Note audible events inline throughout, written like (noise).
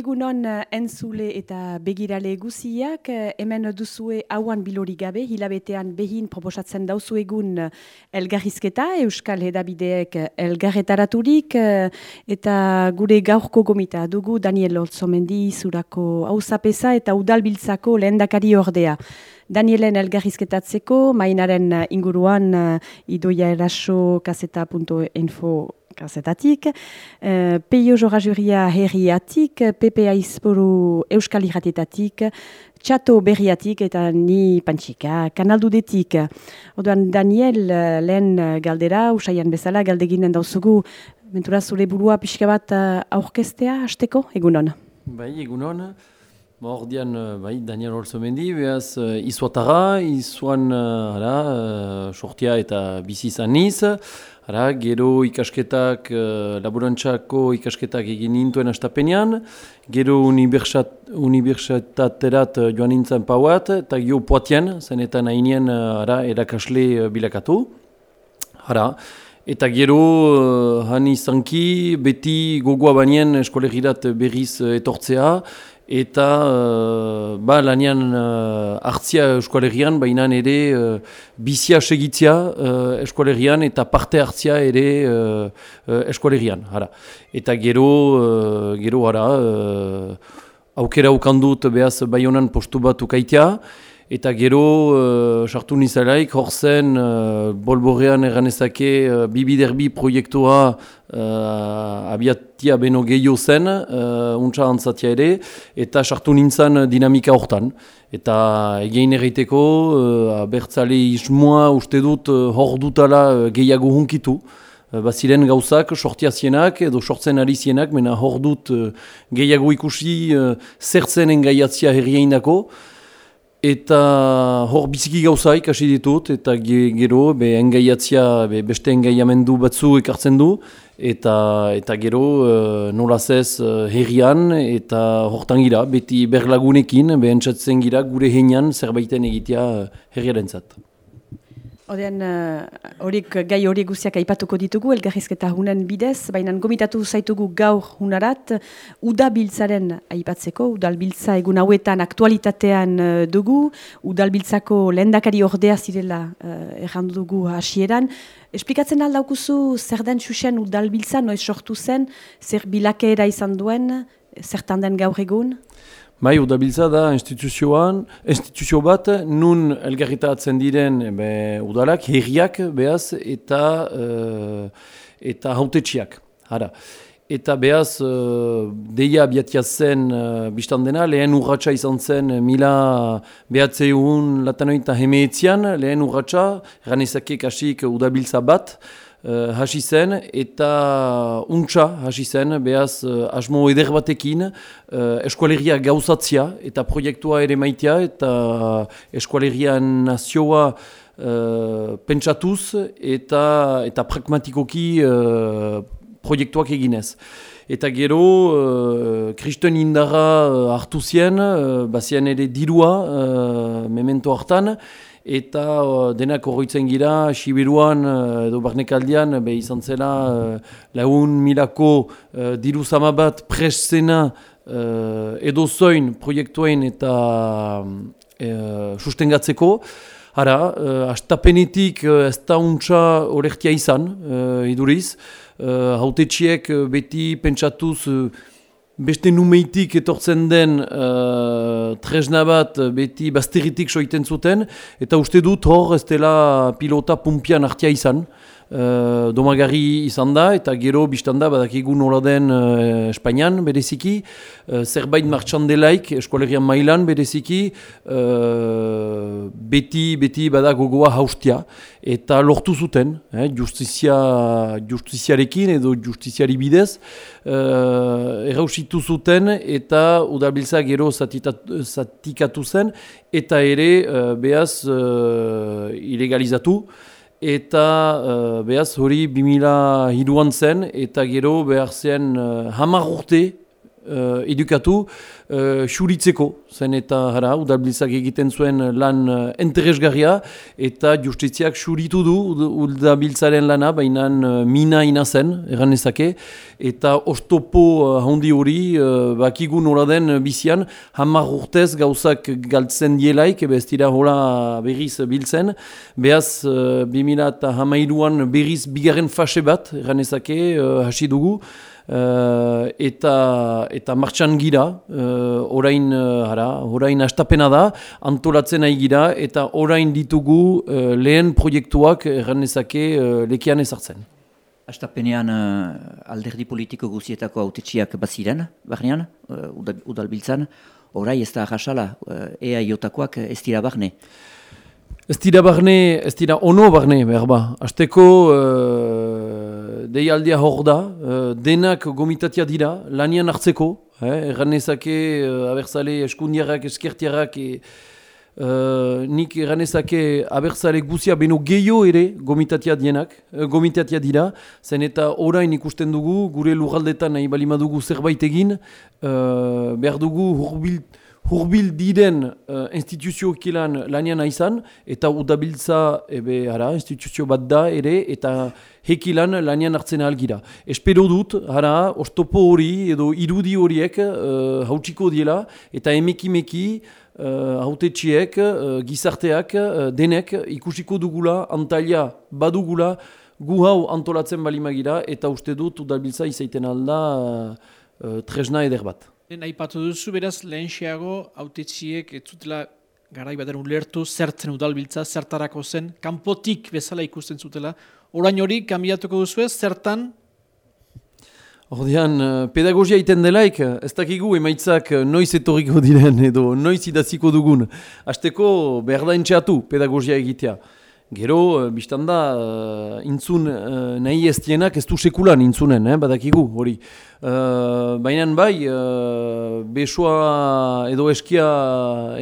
Egunon eh, entzule eta begirale guziak, eh, hemen duzue hauan bilori gabe, hilabetean behin proposatzen dauzu egun eh, elgarrizketa, Euskal Hedabideek elgarretaraturik, eta gure gaurko gomita dugu Daniel Olzomendi zurako hausapesa eta udalbiltzako lehendakari ordea. Danielen elgarrizketatzeko, mainaren inguruan idoia eraso kaseta.info kazetatik, uh, Peio Jora Juria herriatik, PPA Izboru Euskal Iratetatik, Txato berriatik eta ni pantxika, kanaldudetik. Oduan Daniel eh, lehen galdera, usaian bezala, galdeginen dauzugu, mentura zure burua pixka bat aurkestea, hasteko, egunon? Bai, egunon. Mordian, bai, Daniel Olzomendi, behaz, uh, izuatara, izuan, uh, sortia eta bizi zaniz, Ara, gero ikasketak, uh, ikasketak egin nintuen astapenean, gero unibertsitaterat uh, joan nintzen pauat, eta gio poatien, zenetan uh, ara, erakasle uh, bilakatu. Ara, eta gero han izanki beti gogoa bainien eskolegirat berriz etortzea, eta uh, ba, lanian uh, hartzia eskualerian, baina ere uh, bizia segitzia uh, eskualerian eta parte hartzia ere uh, eskualerian. Eta gero, uh, gero ara, uh, aukera ukandut behaz baionan postu bat ukaitea, Eta gero, uh, sartu nizalaik, hor zen, uh, bolborean erganezake, uh, bibiderbi proiektua uh, abiatia beno gehiago zen, uh, untsa antzatia ere, eta sartu nintzen dinamika hortan. Eta egin erreiteko, uh, bertzale ismoa uste dut uh, hor dutala gehiago hunkitu. Uh, baziren gauzak, sortia zienak edo sortzen ari zienak, mena hor dut uh, gehiago ikusi uh, zertzen engaiatzia herrien dako. Eta hor biziki gauza ikasi ditut, eta gero be, engaiatzia be, beste engaiamendu batzu ekartzen du, eta, eta gero uh, nolaz ez uh, herrian, eta hortan gira, beti berlagunekin, behentsatzen gira gure heinean zerbaiten egitea uh, herriaren zat. Odean, uh, gai hori guziak aipatuko ditugu, elgarrizketa hunen bidez, baina gomitatu zaitugu gaur hunarat, udabiltzaren aipatzeko, udalbiltza egun hauetan aktualitatean uh, dugu, udalbiltzako lehendakari ordea zirela uh, errandu dugu hasieran. Esplikatzen aldaukuzu zer den xuxen udalbiltza, noiz sortu zen, zer bilakeera izan duen, zertan den gaur egun? Bai, udabiltza da instituzioan, instituzio bat, nun elgarritatzen diren be, udalak, herriak, behaz, eta, uh, eta hautetxiak. Hara. Eta behaz, uh, deia abiatia zen uh, biztan dena, lehen urratxa izan zen mila behatzeun latanoita hemeetzian, lehen urratxa, ganezakek asik udabiltza bat, uh, hasi zen eta untsa hasi zen behaz uh, asmo eder batekin uh, eskualeria gauzatzia eta proiektua ere maitea eta eskualeria nazioa uh, pentsatuz eta, eta pragmatikoki uh, proiektuak eginez. Eta gero, uh, kristen indara hartu zien, uh, bazien ere dirua, uh, memento hartan, eta uh, denak horretzen gira, Sibiruan uh, edo Barnekaldian, be izan zela uh, lagun milako uh, diru bat presena uh, edo zoin proiektuen eta uh, sustengatzeko. Hara, uh, astapenetik uh, ez da untsa horrektia izan, uh, iduriz. Uh, Haute txiek beti pentsatuz beste numeitik etortzen den uh, tresna bat beti bazteritik soiten zuten, eta uste dut hor ez dela pilota pumpian artia izan. Uh, domagarri izan da, eta gero biztan da, badakigu nola den uh, Espainian, bereziki, uh, zerbait martxan delaik, eskolerian mailan, bereziki, uh, beti, beti badak gogoa haustia, eta lortu zuten, eh, justizia, justiziarekin edo justiziari bidez, uh, errausitu zuten, eta udabiltza gero zatikatu zen, eta ere, uh, behaz, uh, ilegalizatu, eta uh, behaz hori 2000 hiruan zen, eta gero behar zen uh, hamar urte uh, edukatu uh, xuritzeko, zen eta hara, udalbiltzak egiten zuen lan uh, enteresgarria, eta justitziak xuritu du udalbiltzaren lana, baina uh, mina ina zen, erran ezake, eta ostopo uh, handi hori, uh, bakigun hori den bizian, hamar urtez gauzak galtzen dielaik, ebe ez dira hola berriz biltzen, behaz, uh, 2000 hamairuan berriz bigarren fase bat, erran ezake, uh, hasi dugu, Uh, eta eta martxan gira, uh, orain, uh, orain astapena da, antolatzen nahi gira, eta orain ditugu uh, lehen proiektuak erranezake uh, lekian ezartzen. Astapenean uh, alderdi politiko guzietako autetxiak baziren, barnean, uh, udalbiltzan, orai ez da ahasala, uh, ea iotakoak ez dira barne. Ez dira barne, ez dira ono barne, behar ba. Azteko, deialdia hor da, uh, denak gomitatia dira, lanian hartzeko, eh, erranezake uh, abertzale eskundiarrak, eskertiarrak, e, uh, nik erranezake abertzale guzia beno gehiago ere gomitatia dienak, uh, gomitatia dira, zen eta orain ikusten dugu, gure lugaldetan nahi balimadugu zerbait egin, uh, behar dugu hurbilt, hurbil diren uh, instituzio kilan lanian izan, eta udabiltza ebe, ara, instituzio bat da ere, eta hekilan lanian hartzen algira. Espero dut, ara, ostopo hori edo irudi horiek uh, hautsiko diela, eta emekimeki uh, hautetxiek, uh, gizarteak, uh, denek ikusiko dugula, antalia badugula, gu hau antolatzen balimagira, eta uste dut udabiltza izaiten alda uh, tresna eder bat. Aipatu duzu, beraz, lehen xeago, autetxiek, ez zutela garai baten ulertu, zertzen udalbiltza, zertarako zen, kanpotik bezala ikusten zutela. Orain hori, kanbiatuko duzu ez, zertan? Ordean, eh, pedagogia iten delaik, ez dakigu emaitzak eh, noiz etorriko diren edo noiz idaziko dugun. Azteko, behar da entxeatu pedagogia egitea. Gero, uh, biztan da, uh, intzun uh, nahi ez dienak ez du sekulan intzunen, eh, badakigu, hori. Uh, Baina bai, uh, besoa edo eskia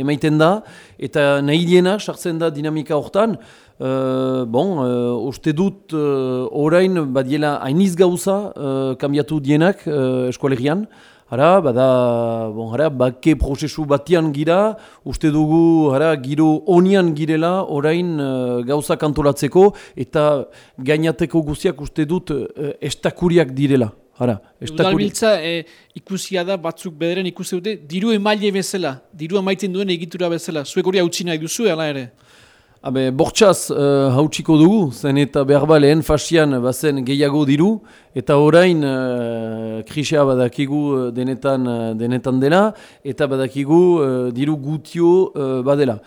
emaiten da, eta nahi diena sartzen da dinamika hortan, uh, bon, uh, uste dut uh, orain badiela hainiz gauza uh, kambiatu dienak uh, eskualerian, Hara, bada, bon, hara, bake prozesu batian gira, uste dugu, hara, giro onian girela, orain uh, gauza kantolatzeko, eta gainateko guztiak uste dut uh, estakuriak direla. Hara, Udalbiltza e, ikusia da batzuk bederen ikusi dute, diru emaile bezala, diru emaiten duen egitura bezala, zuek hori hau nahi duzu, ala ere? Habe, bortxaz uh, hautsiko dugu, zen eta behar ba lehen fasian bazen gehiago diru, eta orain uh, krisea badakigu uh, denetan, denetan dela, eta badakigu uh, diru gutio uh, badela.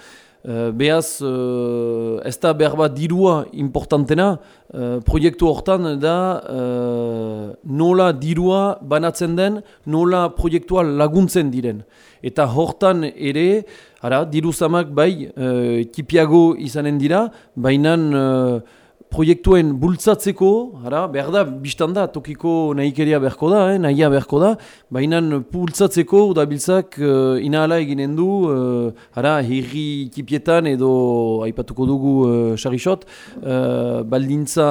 Uh, Beaz, uh, ez da behar bat dirua importantena, uh, proiektu hortan da uh, nola dirua banatzen den, nola proiektua laguntzen diren. Eta hortan ere, Hara, diru zamak bai, uh, tipiago izanen dira, baina uh, proiektuen bultzatzeko, hara, behar da, biztan da, tokiko nahikeria beharko da, eh, nahia beharko da, baina bultzatzeko, udabiltzak uh, inahala eginen du, uh, hara, herri tipietan edo, aipatuko dugu, uh, xarixot, uh, baldintza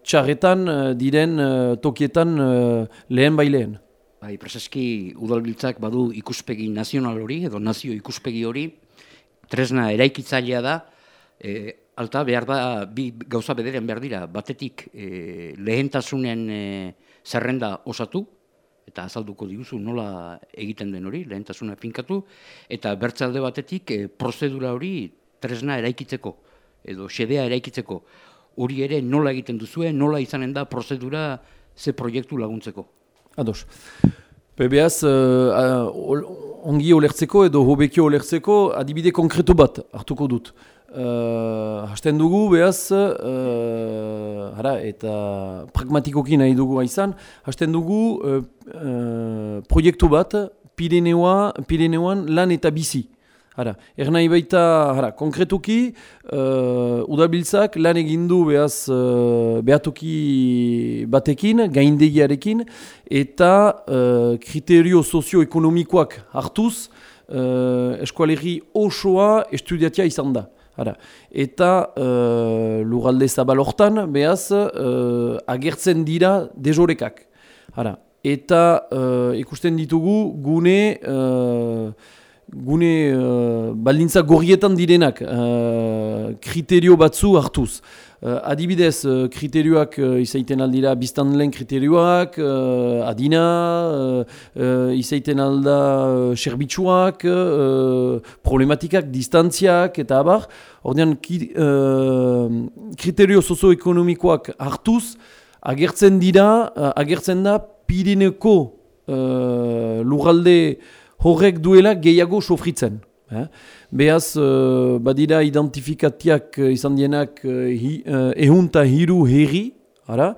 txarretan uh, diren uh, tokietan uh, lehen bai lehen. Bai, prezeski udalbiltzak badu ikuspegi nazional hori, edo nazio ikuspegi hori, tresna eraikitzailea da, alta behar da, bi gauza bederen behar dira, batetik e, lehentasunen e, zerrenda osatu, eta azalduko diguzu nola egiten den hori, lehentasuna finkatu, eta bertzalde batetik e, prozedura hori tresna eraikitzeko, edo xedea eraikitzeko, hori ere nola egiten duzue, nola izanen da prozedura ze proiektu laguntzeko. Ados. Uh, uh, ongi olertzeko edo hobekio olertzeko adibide konkretu bat hartuko dut. Uh, hasten dugu, behaz, uh, hara, eta pragmatikoki nahi dugu haizan, hasten dugu uh, uh, proiektu bat Pirineoan lan eta bizi. Hara, ernai baita, hara, konkretuki, uh, udabiltzak lan egindu behaz uh, behatuki batekin, gaindegiarekin, eta uh, kriterio sozioekonomikoak hartuz, uh, eskualerri osoa estudiatia izan da. Hara. Eta uh, lugalde zabal hortan, behaz, uh, agertzen dira dejorekak. Hara, eta ikusten ditugu gune gune baldintza gorrietan direnak kriterio batzu hartuz. Uh, adibidez, uh, kriterioak uh, izaiten aldira biztan lehen kriterioak, adina, uh, uh, izaiten alda uh, serbitxuak, problematikak, distantziak, eta abar. Ordean, ki, kriterio sozioekonomikoak hartuz, agertzen dira, uh, agertzen da Pirineko lurralde horrek duela gehiago sofritzen. Eh? Beaz, uh, badira identifikatiak uh, izan dienak uh, hi, uh, ehunta hiru herri, ara?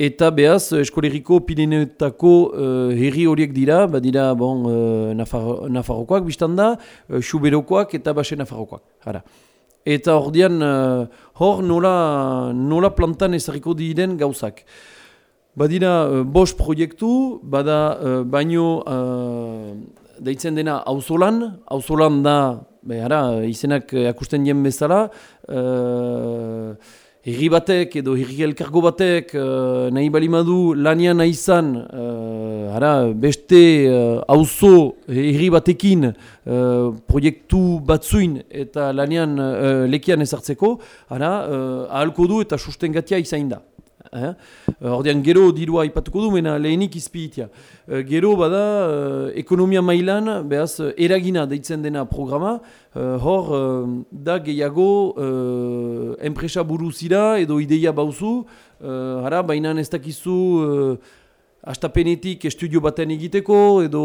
eta beaz, eskoleriko Pirineetako uh, herri horiek dira, badira bon, uh, Nafar Nafarrokoak biztanda, uh, Xuberokoak eta Baxe Nafarrokoak. Ara. Eta hor uh, hor nola, nola plantan ezariko diren gauzak. Badira, uh, bos proiektu, bada uh, baino... Uh, deitzen dena auzolan, auzolan da, behara, izenak akusten dien bezala, uh, Herri batek edo herri elkargo batek uh, nahi balimadu lanian nahi izan uh, beste auzo uh, herri batekin uh, proiektu batzuin eta lanian uh, lekian ezartzeko, uh, ahalko du eta sustengatia izain da. Eh? Ordean gero dirua ipatuko du, mena lehenik izpiitia. Uh, gero bada uh, ekonomia mailan, behaz, eragina deitzen dena programa, hor da gehiago enpresa buruzira edo ideia bauzu, hara, baina ez dakizu astapenetik estudio baten egiteko edo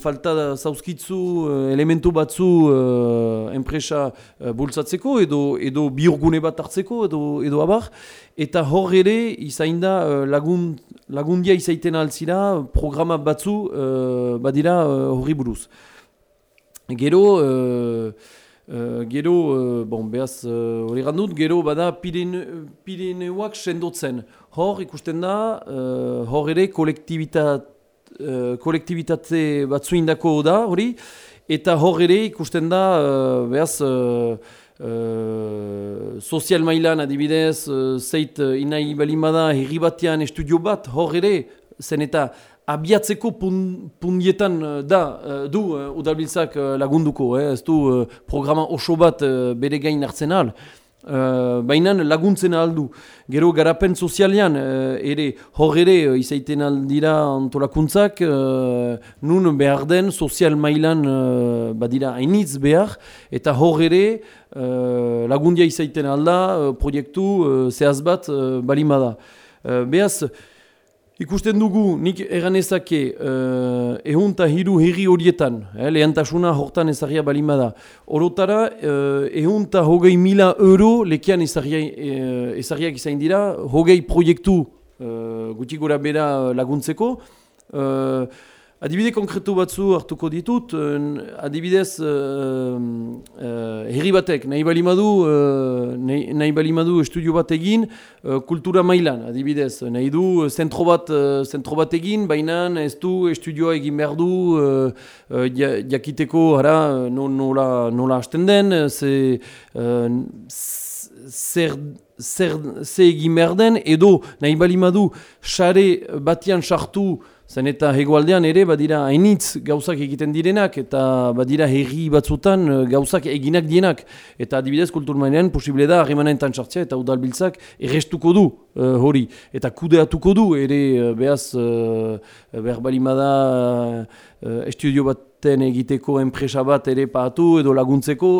falta zauzkitzu uh, elementu batzu uh, enpresa uh, bultzatzeko edo edo biurgune bat hartzeko edo edo abar eta hor ere izain da lagun, lagundia izaiten altzira programa batzu badira horri buruz. Gero Uh, gero, uh, bon, behaz, hori uh, gero bada Pirineuak sendotzen. Hor ikusten da, uh, hor ere kolektibitat, uh, kolektibitate batzu indako da, hori, eta hor ere ikusten da, uh, behaz, uh, uh, sozial mailan adibidez, uh, zeit uh, inai balimada herri batean estudio bat, hor ere, zen eta abiatzeko pun, punietan da du uh, udalbiltzak lagunduko, eh? ez du uh, programa oso bat uh, bere gain hartzen al. Uh, Baina laguntzen aldu. Gero garapen sozialean uh, ere hor ere uh, izaiten aldira antolakuntzak uh, nun behar den sozial mailan uh, badira hainitz behar eta hor ere uh, lagundia izaiten alda uh, proiektu uh, zehaz bat uh, balimada. Uh, Beaz, Ikusten dugu, nik eganezake uh, ehunta hiru herri horietan, eh, lehantasuna hortan ezagia balima da. Orotara, uh, ehunta hogei mila euro lekian ezagiak uh, izain dira, hogei proiektu uh, guti gora bera laguntzeko. Uh, Adibide konkretu batzu hartuko ditut, adibidez uh, uh, herri batek, nahi balimadu, uh, nahi, balimadu estudio bat egin, uh, kultura mailan, adibidez, nahi du zentro bat, uh, bat egin, baina ez du estudioa egin behar du, uh, uh, jakiteko, hara, nola, nola hasten den, ze, uh, zer, zer, zer egin behar den, edo nahi balimadu, xare batian sartu, Zen eta hegoaldean ere badira hainitz gauzak egiten direnak eta badira herri batzutan eh, gauzak eginak dienak. Eta adibidez kulturmainean posible da harremanetan sartzea eta udalbiltzak errestuko du uh, hori. Eta kudeatuko du ere uh, behaz uh, behar balimada uh, estudio baten egiteko enpresa bat ere paatu edo laguntzeko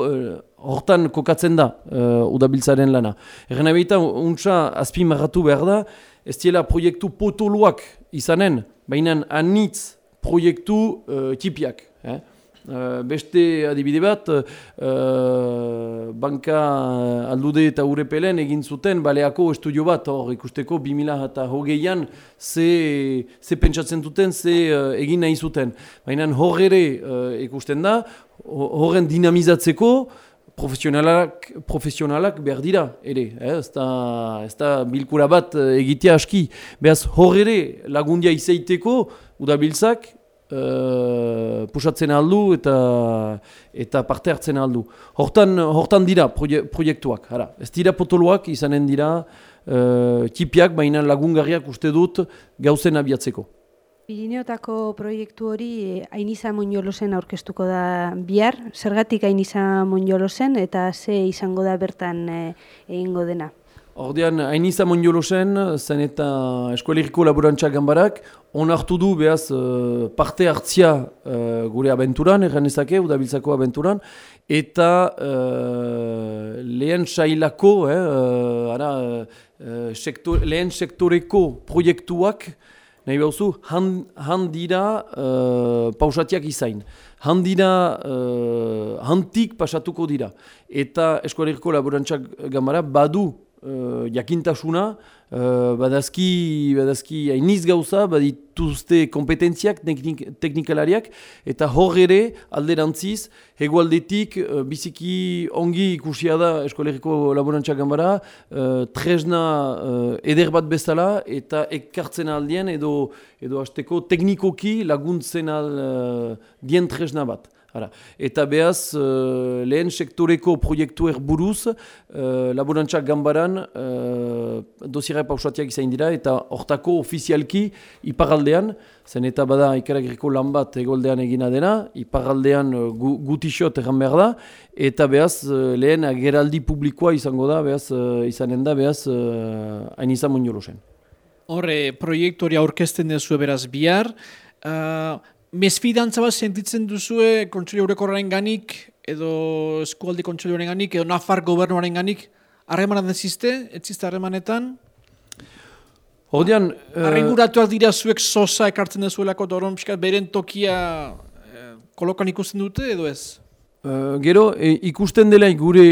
hortan kokatzen da uh, udabiltzaren lana. Erren abeita untsa azpi marratu behar da ez diela proiektu potoloak izanen baina anitz proiektu uh, tipiak. Eh? Uh, beste adibide bat, uh, banka aldude eta urepelen egin zuten baleako estudio bat, hor ikusteko 2000 eta hogeian ze, ze pentsatzen duten, ze uh, egin nahi zuten. Baina hor ere ikusten da, horren dinamizatzeko, profesionalak, profesionalak behar dira, ere. Eh? Ez, da, ez da bilkura bat uh, egitea aski. Behaz, hor ere lagundia izaiteko, udabiltzak, uh, pusatzen aldu eta eta parte hartzen aldu. Hortan, hortan dira proiektuak. Hara. Ez dira potoloak izanen dira, uh, tipiak, baina lagungarriak uste dut gauzen abiatzeko. Pirineotako proiektu hori Ainiza Monjolosen aurkeztuko da bihar. Zergatik Ainiza Monjolosen eta ze izango da bertan eh, egingo dena? Ordean, Ainiza Monjolosen, zen eta eskualeriko laborantza gambarak, onartu du behaz eh, parte hartzia eh, gure abenturan, erran ezake, udabiltzako abenturan, eta uh, lehen sailako, eh, ara, uh, sektor, lehen sektoreko proiektuak, nahi behuzu, handira uh, pausatiak izain. Handira, uh, hantik pasatuko dira. Eta eskualeriko laborantzak gambara badu uh, jakintasuna, uh, badazki, badazki hainiz gauza, badituzte kompetentziak teknik, teknikalariak, eta hor ere alderantziz, hegoaldetik uh, biziki ongi ikusia da eskolegiko laborantza gambara, uh, tresna uh, eder bat bezala, eta ekartzen aldien edo, edo hasteko teknikoki laguntzen al uh, dien tresna bat. Hala. Eta behaz, uh, lehen sektoreko proiektuer buruz, uh, laborantzak gambaran uh, dosiera pausatiak izan dira, eta hortako ofizialki iparaldean, zen eta bada ikaragriko lan bat egoldean egina dena, iparaldean uh, gu, gutixot egan behar da, eta behaz, uh, lehen ageraldi publikoa izango da, behaz, uh, izanen da, behaz, hain izan. Horre, proiektu hori aurkezten dezu beraz bihar, uh, mesfidantza bat sentitzen duzue kontsuli horrekorren ganik, edo eskualdi kontsuli horren ganik, edo Nafar gobernuaren ganik, harremanan dezizte, etzizte harremanetan? Ordean... Uh, dira zuek sosa ekartzen dezuelako doron, piskat, beren tokia eh, kolokan ikusten dute, edo ez? Uh, gero, e, ikusten delaik gure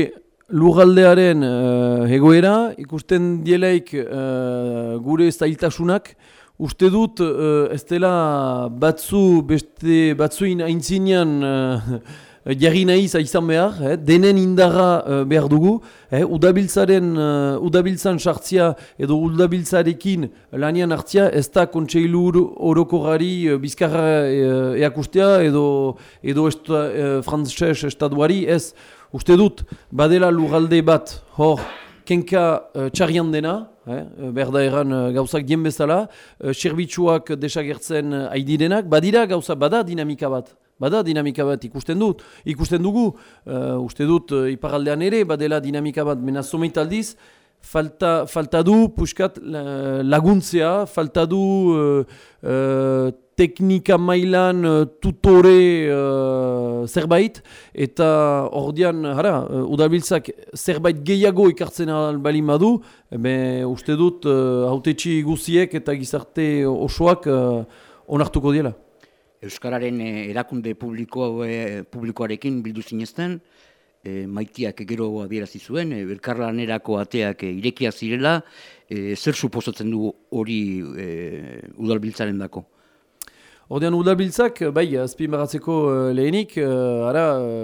lugaldearen uh, egoera, ikusten delaik uh, gure zailtasunak, Uste dut, uh, ez dela batzu, beste batzuin aintzinean uh, jarri nahi izan behar, eh? denen indarra uh, behar dugu, eh? udabiltzaren, uh, udabiltzan sartzia edo udabiltzarekin lanian hartzia, ez da kontseilur orokorari uh, bizkarra uh, eakustea edo, edo esta, uh, frantzes estaduari, ez, uste dut, badela lugalde bat, hor, kenka uh, txarrian dena, eh, berda eran uh, gauzak dien bezala, uh, serbitxuak desagertzen uh, aidirenak, badira gauza, bada dinamika bat. Bada dinamika bat ikusten dut, ikusten dugu, uh, uste dut uh, iparaldean ere, badela dinamika bat, mena somit aldiz, falta, falta du puskat laguntzea, falta du uh, teknika mailan uh, tutore uh, zerbait, eta ordian, hara, uh, udabiltzak zerbait gehiago ikartzen bali madu, ebe uste dut uh, hautetxi guziek eta gizarte osoak uh, onartuko diela. Euskararen erakunde publiko, publikoarekin bildu zinezten, e, maitiak gero adierazi zuen, e, elkarlanerako ateak e, irekia zirela, e, zer suposatzen du hori e, udalbiltzaren dako? Ordean udabiltzak, bai, azpimaratzeko uh, lehenik, uh, ara,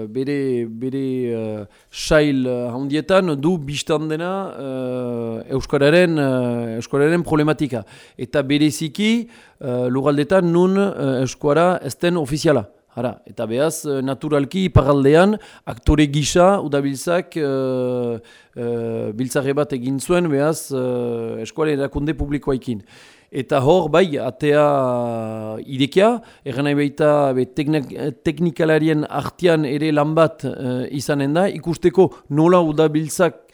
bere, bere uh, sail handietan du biztan dena uh, euskararen, uh, euskararen problematika. Eta bereziki uh, lugaldetan nun uh, euskara ezten ofiziala. Ara, eta behaz, naturalki iparaldean, aktore gisa, udabiltzak, uh, uh, biltzare bat egin zuen, behaz, uh, eskualen erakunde publikoaikin. Eta hor, bai, atea idekia, erren nahi baita be, teknikalarien artian ere lan bat uh, izanen da, ikusteko nola udabiltzak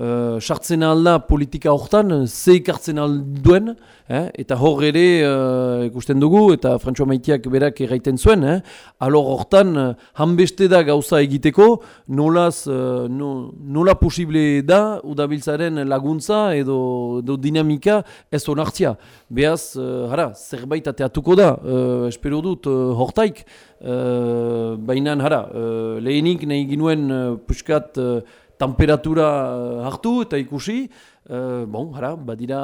Eh, sartzen uh, alda politika horretan, ze ikartzen alduen, eh? eta hor ere uh, ikusten dugu, eta Frantzua Maitiak berak erraiten zuen, eh? alor horretan, uh, hanbeste da gauza egiteko, nolaz, uh, no, nola posible da, udabiltzaren laguntza edo, edo dinamika ez onartzia. Beaz, uh, hara, zerbait ateatuko da, uh, espero dut, uh, hortaik, uh, baina, hara, uh, lehenik nahi ginuen uh, puskat, temperatura eh, hartu eta ikusi, uh, bon, hara, badira,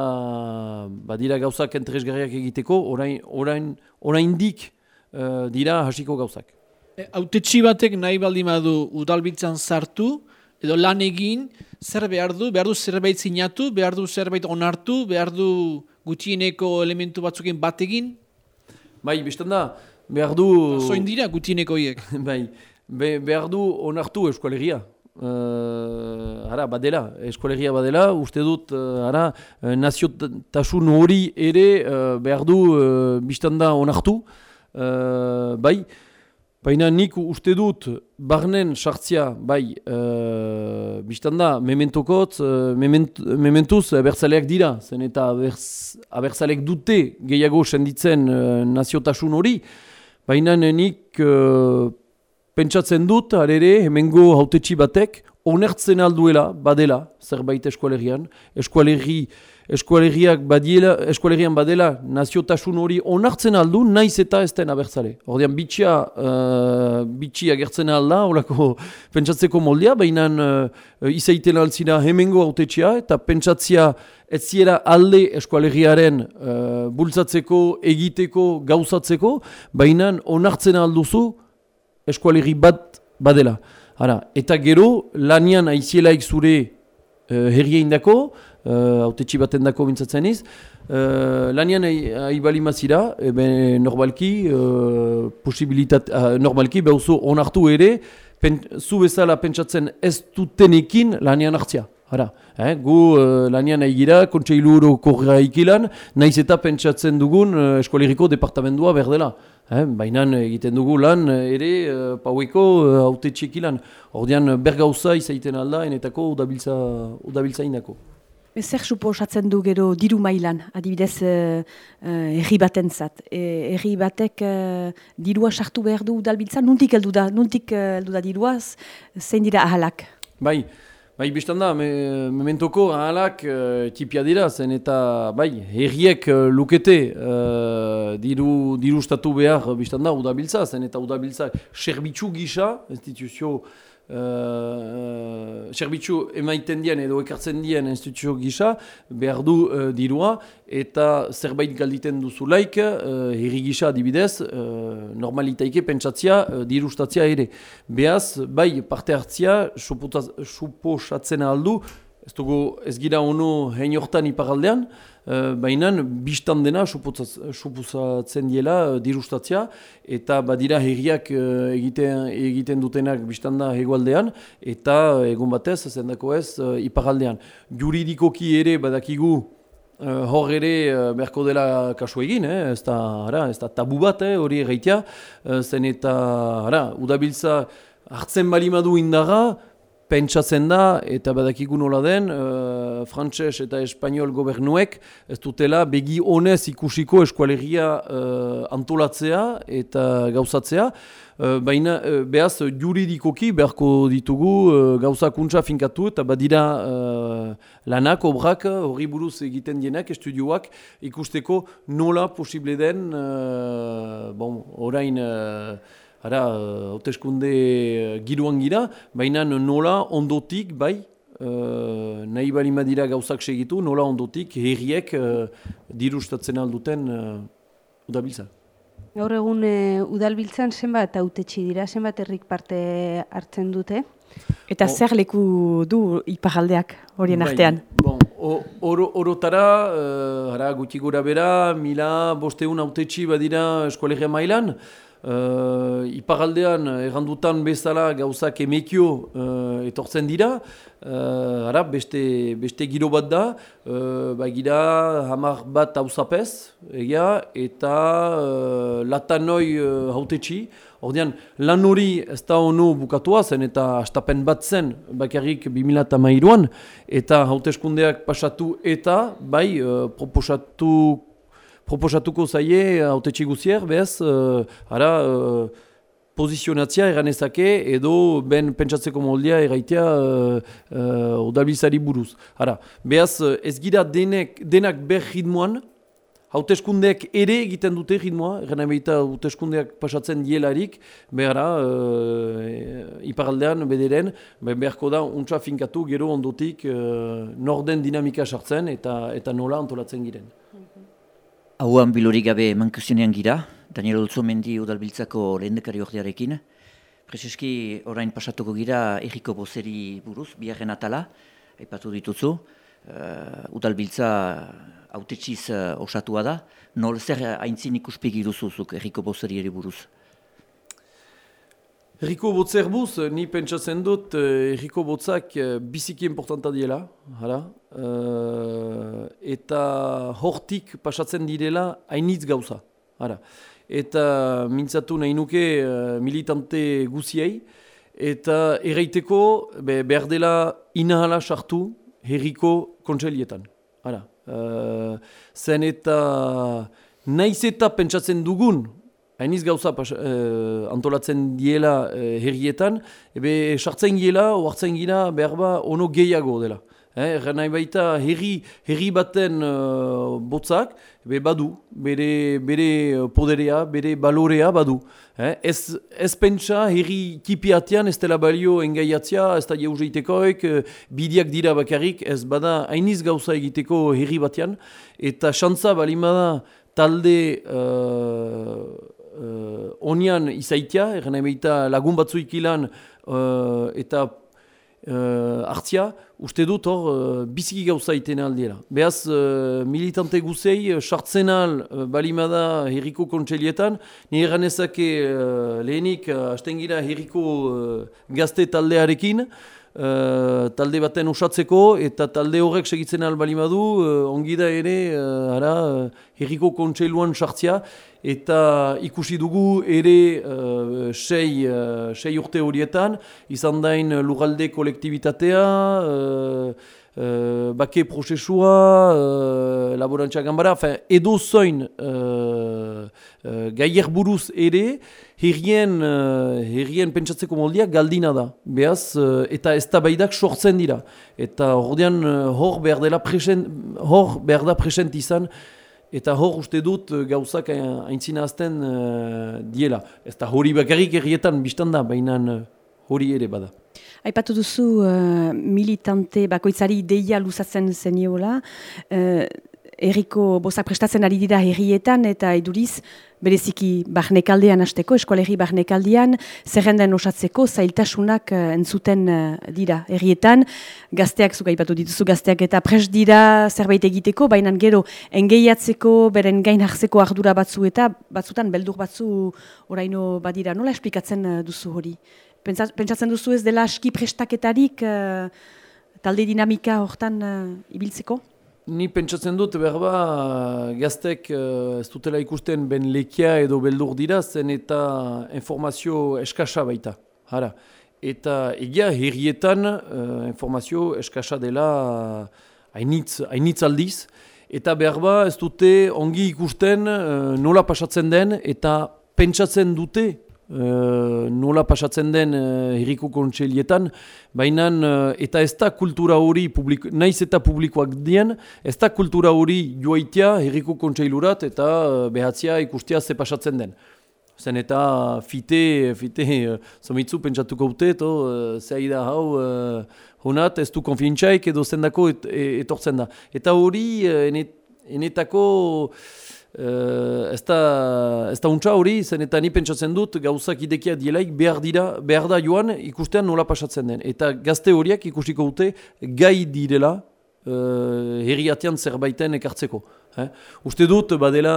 badira gauzak entresgarriak egiteko, orain, orain, orain dik uh, dira hasiko gauzak. E, Autetxi batek nahi baldin badu udalbitzan sartu, edo lan egin, zer behar du, behar du zerbait zinatu, behar du zerbait onartu, behar du gutieneko elementu batzuken bat egin? Bai, biztan da, behar du... Zoin dira gutieneko hiek? (laughs) bai, be, behar du onartu eskualegia uh, ara, badela, eskolegia badela, uste dut, uh, ara, eh, naziotasun hori ere uh, behar du uh, biztanda onartu, uh, bai, baina nik uste dut barnen sartzia, bai, uh, biztanda, mementokot, uh, ment, mementuz abertzaleak dira, zen eta abertz, abertzaleak dute gehiago senditzen uh, naziotasun hori, baina nik... Uh, pentsatzen dut, arere, hemengo hautetxi batek, onertzen alduela, badela, zerbait eskualerian, eskualerri, eskualeriak badiela, eskualerian badela, naziotasun hori onartzen aldu, naiz eta ez den abertzale. Ordean, bitxia, uh, bitxia gertzen alda, horako (laughs) pentsatzeko moldea, baina uh, izaiten altzina hemengo autetxia, eta pentsatzia ez ziera alde eskualeriaren uh, bultzatzeko, egiteko, gauzatzeko, baina onartzen alduzu eskualerri bat badela. Ara, eta gero, lanian aizielaik zure uh, herria indako, uh, autetxi baten dako bintzatzen iz, uh, lanian aibali mazira, normalki, uh, posibilitat, uh, normalki, behuzo onartu ere, pen, zu bezala pentsatzen ez dutenekin lanian hartzia. Hara, eh, gu uh, lanian aigira, kontseilu horo korra ikilan, naiz eta pentsatzen dugun uh, eskualeriko departamentua berdela. Eh, Baina egiten dugu lan ere uh, paueko uh, haute txekilan. Ordean bergauza izaiten alda enetako udabiltza, udabiltza indako. Zer suposatzen du gero diru mailan, adibidez uh, uh, erri baten zat. E, batek uh, dirua sartu behar du udalbiltza, nuntik heldu da, nuntik heldu da diruaz, zein dira ahalak? Bai, Bai, biztan da, me, mementoko ahalak uh, tipia dira, zen eta bai, herriek uh, lukete uh, diru, diru statu behar biztan da, udabiltza, zen eta udabiltza serbitzu gisa, instituzio zerbitzu uh, emaiten dien edo ekartzen dien instituzio gisa, behar du uh, dirua, eta zerbait galditen duzu laik, uh, herri gisa adibidez, uh, normalitaike pentsatzia uh, dirustatzia ere. Beaz, bai, parte hartzia, suposatzen aldu, ez dugu ez gira ono hein hortan iparaldean, uh, baina biztan dena suposatzen diela uh, dirustatzea, eta badira herriak uh, egiten, egiten dutenak biztan da hegoaldean, eta egun batez, zendako ez, uh, iparaldean. Juridikoki ere badakigu Uh, hor ere uh, berko dela kasu egin, eh? ez, da, ara, ez da tabu bat hori eh, erreitea, uh, zen eta ara, udabiltza hartzen balimadu indaga, pentsatzen da, eta badakigun nola den, uh, frantses eta espanol gobernuek ez dutela begi honez ikusiko eskualegia uh, antolatzea eta gauzatzea, uh, baina uh, behaz juridikoki beharko ditugu uh, gauzakuntza finkatu eta badira uh, lanak, obrak, horri buruz egiten dienak, estudioak ikusteko nola posible den, uh, bon, orain... Uh, Hara, hauteskunde uh, giruan gira, baina nola ondotik, bai, uh, nahi bali madira gauzak segitu, nola ondotik herriek uh, dirustatzen alduten uh, udabiltza. Gaur egun uh, udalbiltzan zenbat autetxi dira, zenbat herrik parte hartzen dute? Eta zer leku du iparaldeak horien bai, artean? Bon, orotara, uh, guti gura bera, mila bosteun autetxi badira eskolegia mailan, Uh, iparaldean errandutan bezala gauzak emekio uh, etortzen dira, uh, ara, beste, beste giro bat da, uh, ba, gira hamar bat hausapez, egia, eta uh, latanoi uh, hautetxi. Ordean, lan hori ez da ono bukatua zen eta astapen bat zen bakarrik 2008an, eta hauteskundeak pasatu eta bai uh, proposatu proposatuko zaie haute guzier, behaz, uh, ara, uh, pozizionatzea eranezake edo ben pentsatzeko moldea eraitea uh, uh, odalbizari buruz. Ara, behaz, ez gira denek, denak ber ritmoan, hauteskundeak ere egiten dute ritmoa, eran emeita hauteskundeak pasatzen dielarik, behara, uh, iparaldean, bederen, beharko da, untsa finkatu, gero ondotik, uh, norden dinamika sartzen eta eta nola antolatzen giren. Hauan bilorik gabe mankusionean gira, Daniel Olzomendi udalbiltzako lehendekari ordearekin. Prezeski orain pasatuko gira erriko bozeri buruz, biharren atala, aipatu dituzu. Uh, udalbiltza autetxiz uh, osatua da. Nol zer haintzin ikuspegi duzuzuk erriko bozeri ere Eriko Botzerbuz, ni pentsatzen dut, eh, Eriko Botzak eh, biziki importanta diela, hala? Uh, eta hortik pasatzen direla hainitz gauza, hala? Eta mintzatu nahi nuke uh, militante guziei, eta erraiteko be, behar dela inahala sartu Herriko kontselietan, hala? Uh, zen eta naiz eta pentsatzen dugun, hainiz gauza pas, eh, antolatzen diela eh, herrietan, ebe sartzen giela, oartzen gila behar ba ono gehiago dela. Eh, nahi baita herri, herri baten uh, botzak, ebe badu, bere, bere poderea, bere balorea badu. Eh, ez, ez pentsa herri kipiatian ez dela balio engaiatzia, ez da jeuz egitekoek, bidiak dira bakarrik, ez bada hainiz gauza egiteko herri batean, eta xantza balimada talde uh, onian izaitia, erren lagun batzuik ilan uh, eta uh, hartzia, uste dut hor uh, biziki gauza iten aldiela. Beaz, uh, militante guzei, sartzen al uh, balimada herriko kontselietan, ni erran ezake uh, lehenik, uh, astengira herriko uh, gazte taldearekin, Uh, talde baten osatzeko eta talde horrek segitzen albalimadu uh, ongi da ere uh, ara, uh, herriko kontseiluan sartzia eta ikusi dugu ere uh, sei, uh, sei urte horietan, izan dain lugalde kolektibitatea, uh, uh, bake prozesua, uh, laborantza gambara, edo zoin uh, uh, gaier buruz ere, herrien, uh, herrien pentsatzeko moldia galdina da, behaz, uh, eta ez da baidak sortzen dira. Eta hor uh, hor behar dela present, hor behar da present izan, Eta hor uste dut eh, gauzak aintzina azten uh, diela. Ez da hori bakarrik errietan biztan da, baina hori ere bada. Aipatu duzu uh, militante bakoitzari ideia luzatzen zeniola. Uh, Eriko bozak prestatzen ari dira herrietan eta iduriz bereziki barnekaldean hasteko, eskolerri barnekaldean, zerrendan osatzeko zailtasunak uh, entzuten uh, dira herrietan. Gazteak, zuka ipatu dituzu gazteak eta pres dira zerbait egiteko, baina gero engeiatzeko, beren gain hartzeko ardura batzu eta batzutan beldur batzu oraino badira. Nola esplikatzen uh, duzu hori? Pentsatzen duzu ez dela aski prestaketarik talde dinamika hortan ibiltzeko? Ni pentsatzen dut, berba, gaztek uh, ez dutela ikusten ben lekia edo beldur dira, zen eta informazio eskasa baita. Hara. Eta egia herrietan uh, informazio eskasa dela hainitz, hainitz aldiz. Eta berba ez dute ongi ikusten uh, nola pasatzen den eta pentsatzen dute Uh, nola pasatzen den uh, herriko kontseilietan, baina uh, eta ez da kultura hori, naiz eta publikoak dien, ez da kultura hori joaitea herriko kontseilurat eta uh, behatzia ikustia ze pasatzen den. Zen eta fite, fite, uh, zomitzu pentsatuko dute, to, uh, zei da hau, uh, honat ez du konfientzaik edo zendako et, et, etortzen da. Eta hori, uh, enetako... Uh, ez da untsa hori, zen eta ni pentsatzen dut gauzak idekia dielaik behar, dira, behar da joan ikustean nola pasatzen den. Eta gazte horiak ikusiko dute gai direla uh, herriatean zerbaiten ekartzeko. Eh? Uste dut, badela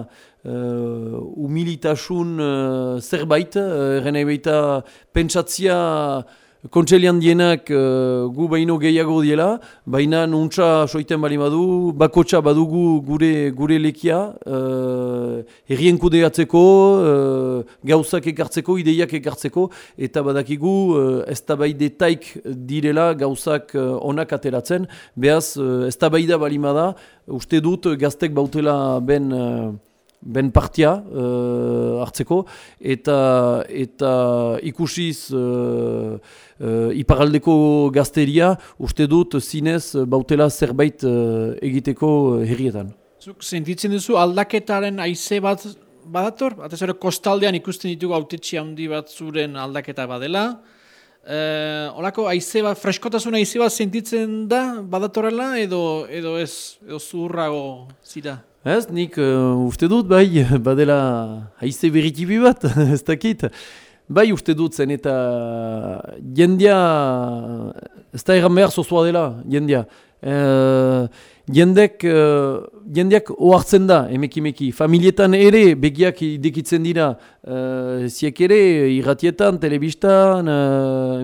uh, humilitasun uh, zerbait, uh, pentsatzia Kontselian dienak uh, gu baino gehiago diela, baina nuntza soiten bali badu, bakotsa badugu gure, gure lekia, uh, herrien kudeatzeko, uh, gauzak ekartzeko, ideiak ekartzeko, eta badakigu uh, ez tabaidetaik direla gauzak uh, onak ateratzen, behaz uh, ez tabaida bali uste dut gaztek bautela ben... Uh, ben partia uh, hartzeko eta eta ikusiz uh, uh, iparaldeko gazteria uste dut zinez bautela zerbait uh, egiteko herrietan. Zuk sentitzen duzu aldaketaren aize bat badator? Batez ere kostaldean ikusten ditugu autetxi handi bat zuren aldaketa badela. Uh, olako aize bat, freskotasun aize bat sentitzen da badatorela edo, edo ez, edo zurrago zira? Ez, nik uh, uste dut, bai, (laughs) badela haize berritibi bat, (laughs) ez dakit. Bai uste dut zen eta jendia, ez da egan behar zozua dela, jendia. Uh, jendek, uh, jendeak ohartzen da, emeki-meki. Familietan ere, begiak idekitzen dira, uh, ziek ere, irratietan, telebistan, uh,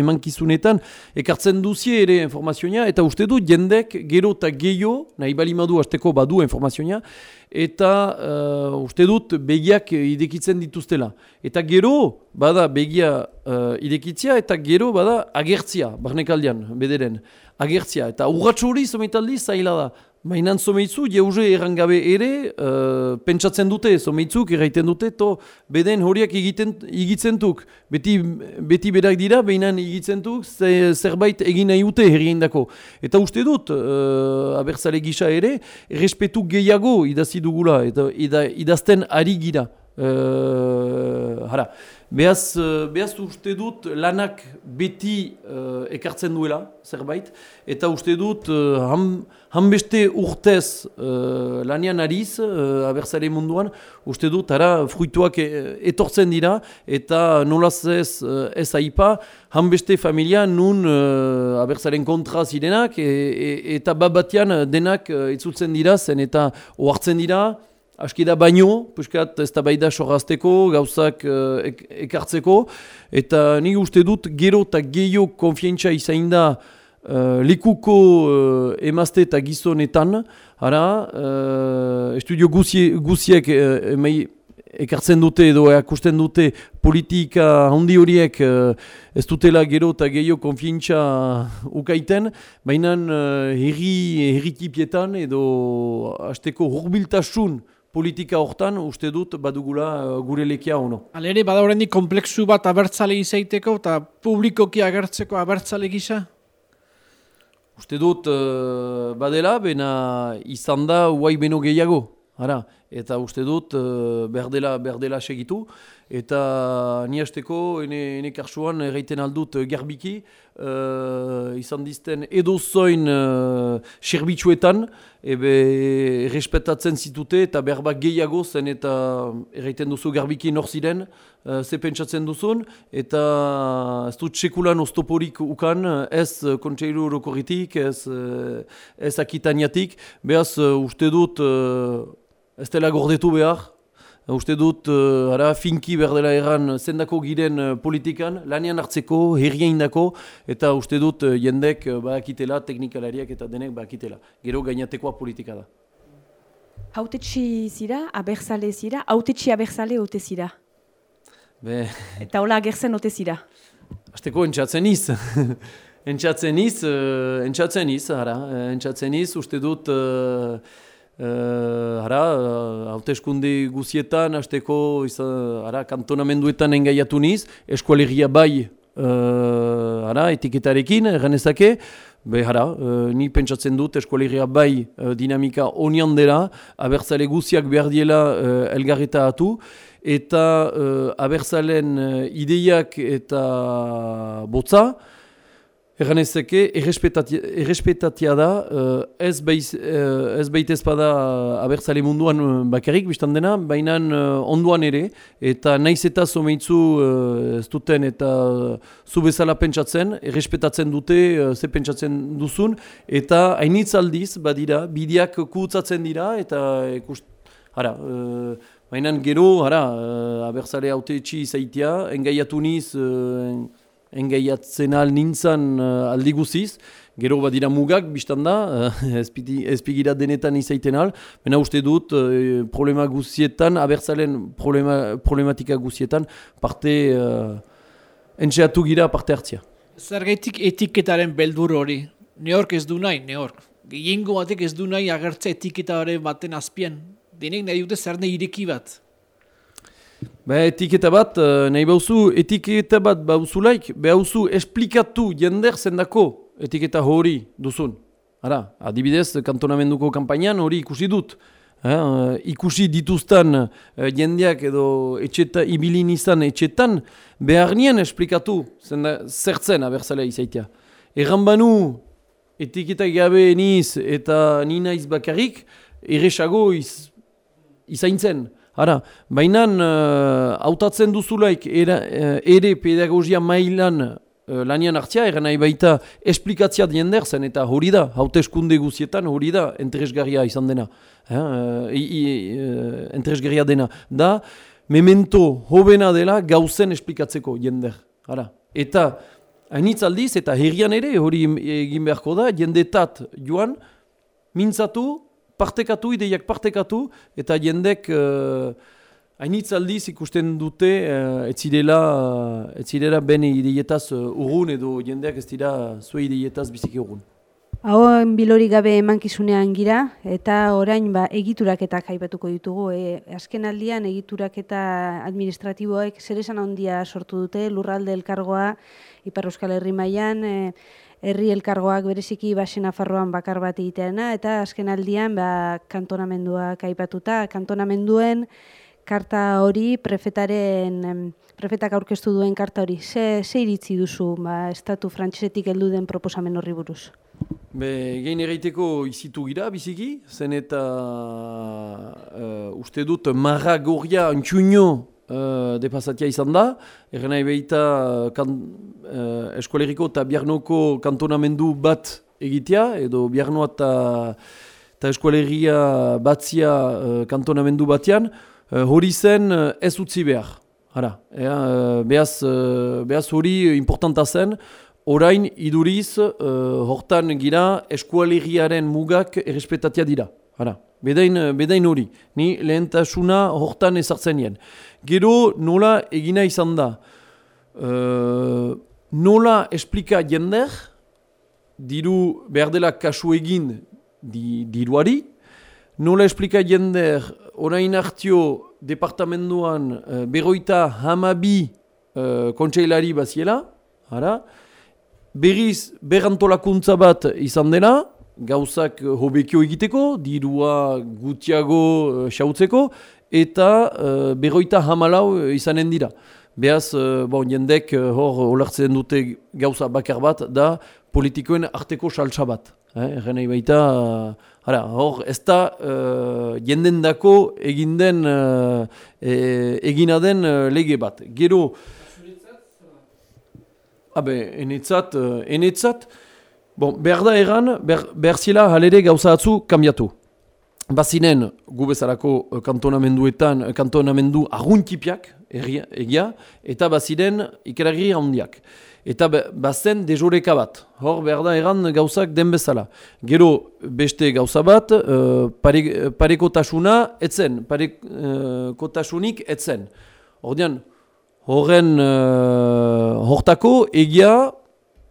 emankizunetan, ekartzen duzie ere informazioa, eta uste du jendek gero eta gehiago, nahi bali madu hasteko badu informazioa, eta uh, uste dut begiak idekitzen dituztela. Eta gero, bada begia uh, idekitzia, eta gero bada agertzia, barnekaldian, bederen agertzia. Eta urratxo hori zometaldi zaila da. Mainan zomeitzu, jauze errangabe ere, uh, pentsatzen dute, zomeitzuk erraiten dute, to beden horiak egiten, egitzentuk. Beti, beti berak dira, behinan egitzentuk, zerbait egin nahi dute herrien. Eta uste dut, uh, abertzale gisa ere, errespetu gehiago idazi dugula, eta idazten ari gira. Uh, hara. Beaz, uh, beaz uste dut lanak beti uh, ekartzen duela, zerbait, eta uste dut uh, han, hanbeste urtez uh, lanian ariz, uh, abertzare munduan, uste dut, ara, fruituak etortzen dira, eta nolaz ez, ez aipa, hanbeste familia nun uh, abertzaren kontra zirenak, e, e, eta babatian denak uh, itzultzen dira, zen eta ohartzen dira, Aski da baino, puskat ez da baida sorrazteko, gauzak uh, ekartzeko, eta ni uste dut gero eta gehiago konfientza izain da uh, likuko uh, emazte eta gizonetan, ara, uh, estudio guziek uh, ekartzen dute edo akusten dute politika handi horiek ez dutela gero eta gehiago konfientza ukaiten, baina herri, herri edo hasteko hurbiltasun politika hortan uste dut badugula uh, gure lekia ono. Alere, bada horrendik kompleksu bat abertzale izaiteko eta publikoki agertzeko abertzale gisa? Uste dut uh, badela, bena izan da uai beno gehiago. Ara, eta uste dut uh, berdela, berdela segitu. Eta ni hasteko, ene, ene karsuan, erraiten aldut garbiki, uh, izan dizten edo zoin uh, serbitxuetan, ebe respetatzen zitute eta berba gehiago zen eta erraiten duzu garbiki nor ziren, uh, ze pentsatzen duzun, eta ez dut sekulan oztoporik ukan, ez kontseilu rokorritik, ez, ez akitaniatik, behaz uh, uste dut uh, ez dela gordetu behar, Uste dut, uh, ara, finki berdela erran zendako giren uh, politikan, lanian hartzeko, herrien dako, eta uste dut uh, jendek uh, bakitela, teknikalariak eta denek bakitela. Gero gainatekoa politika da. Hautetxi zira, abertzale zira, hautetxi abertzale ote zira? Be... Eta hola agertzen ote zira? Azteko entzatzen iz. (laughs) entzatzen iz, uh, entzatzen iz, ara, entzatzen iz, uste dut... Uh, Uh, hara, uh, hauteskunde guzietan, hasteko hara, kantonamenduetan engaiatu niz, eskualegia bai uh, hara, etiketarekin, erganezake, Be, hara, ni pentsatzen dut eskualegia bai dinamika onian dela, abertzale guziak behar diela uh, elgarreta atu, eta uh, abertzalen ideiak eta botza, Egan ezeke, errespetatia da, uh, ez, behiz, uh, ez behitez bada abertzale munduan uh, bakarrik, biztan dena, baina onduan ere, eta naiz eta zomeitzu ez duten eta zu bezala pentsatzen, errespetatzen dute, ze pentsatzen duzun, eta hainitz aldiz, badira, bideak kutsatzen dira, eta ikust, hara, uh, baina gero, hara, uh, abertzale haute etxi zaitia, engaiatu niz, uh, engaiatzen al nintzen uh, aldi guziz, gero badira mugak, biztan da, (laughs) uh, ezpigira denetan izaiten al, bena uste dut uh, problema guzietan, abertzalen problema, problematika guzietan, parte uh, entxeatu gira parte hartzia. Zergaitik etiketaren beldur hori, neork ez du nahi, neork. Gehiengo batek ez du nahi agertze etiketaren baten azpian. Denek nahi dute zer ireki bat. Ba, etiketa bat, uh, nahi bauzu, etiketa bat bauzulaik, behauzu esplikatu jender zendako etiketa hori duzun. Ara, adibidez, kantonamenduko kampainan hori ikusi dut. Eh, ikusi dituztan jendeak edo etxeta, ibilin izan etxetan, behar nien esplikatu zenda, zertzen abertzalea izaitia. Erran banu, etiketa gabe niz eta nina izbakarrik, erresago iz, izaintzen. Hara, baina uh, hautatzen duzulaik era, uh, ere pedagogia mailan uh, lanian hartzia, eran nahi baita esplikatzia diender zen, eta hori da, haute eskunde guzietan hori da, entresgarria izan dena. Eh, uh, entresgarria dena. Da, memento hobena dela gauzen esplikatzeko jender. Ara. Eta, hainitz aldiz, eta herrian ere hori egin beharko da, jendetat joan, mintzatu, partekatu, ideiak partekatu, eta jendek... Uh, Hainitz aldiz ikusten dute, uh, ez zirela, uh, zirela ben ideietaz uh, urgun edo jendeak ez dira zue ideietaz biziki urgun. Hau bilori gabe emankizunean gira eta orain ba, egiturak eta kaipatuko ditugu. E, azken aldian egiturak eta administratiboek zer esan handia sortu dute, lurralde elkargoa, Ipar Euskal Herri mailan e, herri elkargoak bereziki basen afarroan bakar bat egiteana, eta azken aldian ba, kantonamenduak aipatuta, kantonamenduen, karta hori prefetaren prefetak aurkeztu duen karta hori ze ze iritzi duzu ba estatu frantsesetik heldu den proposamen horri buruz? Be gein ereiteko izitu gira biziki zen eta uh, uste dut marra gorria antxuño uh, de pasatia izan da erren nahi behita kan, uh, eskoleriko eta biarnoko kantonamendu bat egitea edo biarnoa eta eskoleria batzia uh, kantonamendu batean uh, hori zen ez utzi behar. Hara, ea, behaz, behaz hori importanta zen, orain iduriz hortan gira eskualeriaren mugak errespetatia dira. Hara, bedain, bedain hori, ni lehentasuna hortan ezartzen nien. Gero nola egina izan da, uh, nola esplika jender, diru behar dela kasu egin di, diruari, nola esplika jender orain hartio departamentuan uh, berroita hamabi uh, kontseilari baziela, ara, berriz berrantolakuntza bat izan dena, gauzak hobekio egiteko, dirua gutiago uh, xautzeko, eta uh, berroita hamalau izanen dira. Beaz, uh, bon, jendek uh, hor olartzen dute gauza bakar bat, da politikoen arteko saltsa bat. Eh, Erren baita, uh, hor, ez da uh, jenden dako eginden, uh, e, egina den uh, lege bat. Gero, habe, enetzat, uh, enetzat, bon, behar da eran, behar, behar zila halere gauza atzu kambiatu. Bazinen, gu bezalako kantonamenduetan, kantonamendu arguntipiak, egia, eta baziren ikeragiri handiak eta bazen dejoreka bat. Hor behar da egan gauzak den bezala. Gero beste gauza bat, uh, pare, parekotasuna etzen, parekotasunik etzen. Hordian, horren uh, hortako egia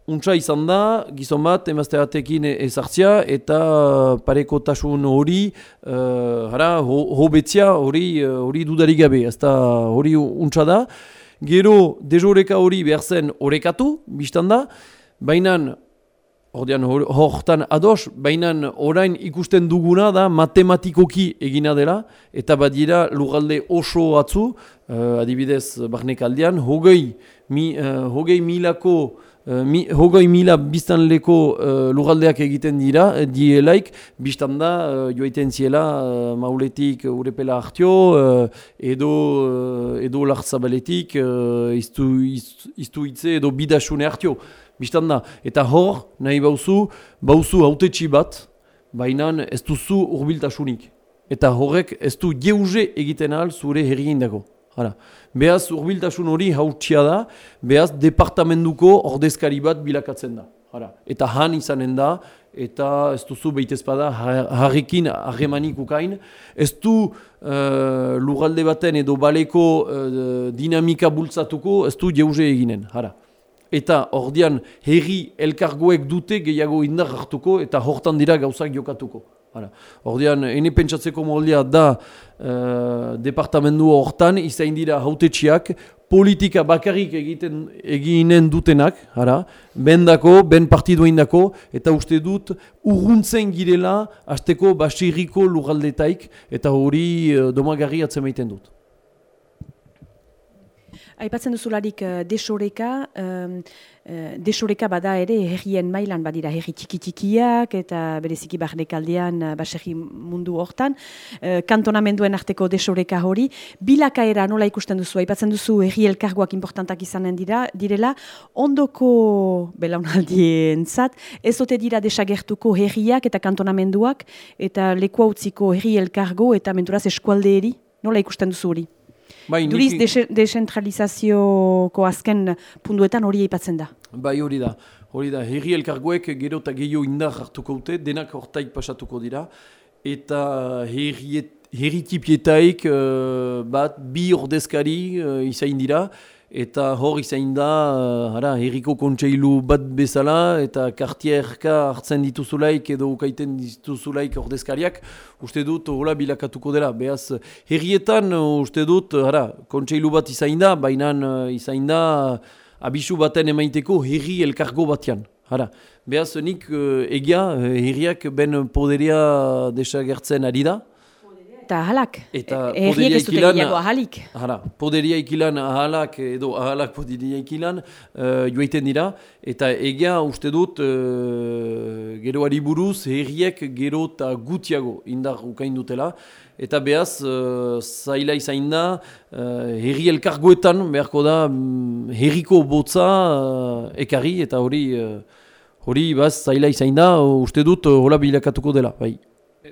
untsa izan da, gizon bat, emazte batekin ezartzia, eta parekotasun hori, uh, hara, hobetzia hori, hori dudarik gabe, ez da hori untsa da. Gero, dezoreka hori behar zen orekatu, biztan da, baina, hortan ados, baina orain ikusten duguna da matematikoki egina dela, eta badira lugalde oso atzu, uh, adibidez, barnek aldean, hogei, mi, uh, hogei milako Uh, mi, hogoi mila biztan leko uh, lugaldeak egiten dira, uh, dielaik, biztan da, uh, joaiten ziela, uh, mauletik urepela hartio, uh, edo, uh, edo lartzabaletik, uh, iztu, iztu, itze edo bidasune hartio, biztan da. Eta hor, nahi bauzu, bauzu haute bat, baina ez duzu urbiltasunik. Eta horrek ez du jeuze egiten ahal zure herri dago. Hala. Beaz, urbiltasun hori hautsia da, beaz, departamentuko ordezkari bat bilakatzen da. Hala. Eta han izanen da, eta ez duzu behitezpada harrikin harremanik ukain. Ez du uh, lugalde baten edo baleko uh, dinamika bultzatuko, ez du jeuze eginen. Hala. Eta ordian herri elkargoek dute gehiago indar hartuko eta hortan dira gauzak jokatuko. Ordean, ene pentsatzeko moldea da uh, departamendu hortan, izain dira hautetxiak, politika bakarrik egiten eginen dutenak, ara, ben dako, ben partidu dako, eta uste dut urruntzen girela azteko basiriko lugaldetaik, eta hori uh, domagarri atzemaiten dut. Aipatzen duzularik uh, desoreka, um, desoreka bada ere herrien mailan badira herri txiki-txikiak eta bereziki barnekaldean uh, baserri mundu hortan. Uh, kantonamenduen arteko desoreka hori, bilakaera nola ikusten duzu, aipatzen duzu herri elkargoak importantak izanen dira, direla, ondoko belaunaldien zat, ez ote dira desagertuko herriak eta kantonamenduak eta leku utziko herri elkargo eta menturaz eskualdeeri, nola ikusten duzu hori? Bai, Duriz nik... desentralizazioko azken punduetan hori aipatzen da. Bai hori da. Hori da, herri elkargoek gero eta gehiago indar hartuko dute, denak hortaik pasatuko dira. Eta herri tipietaik uh, bat bi ordezkari uh, izain dira eta hor izain da, uh, herriko kontseilu bat bezala, eta kartierka hartzen dituzulaik edo ukaiten dituzulaik ordezkariak, uste dut hola bilakatuko dela. Beaz, herrietan uste dut, hara, kontseilu bat izain da, baina izain da abisu baten emaiteko herri elkargo batean. Hara, behaz, nik egia, herriak ben poderia desagertzen ari da, eta ahalak. Eta e, poderia ikilan, ahalik. Hala, poderia ikilan ahalak edo ahalak poderia ikilan uh, joaiten dira. Eta egia uste dut uh, gero buruz herriek gero eta gutiago indar ukain dutela. Eta behaz, uh, zaila izain da, uh, herri elkargoetan beharko da um, herriko botza uh, ekarri eta hori uh, hori baz zaila izain da, uste dut hola bilakatuko dela. Bai.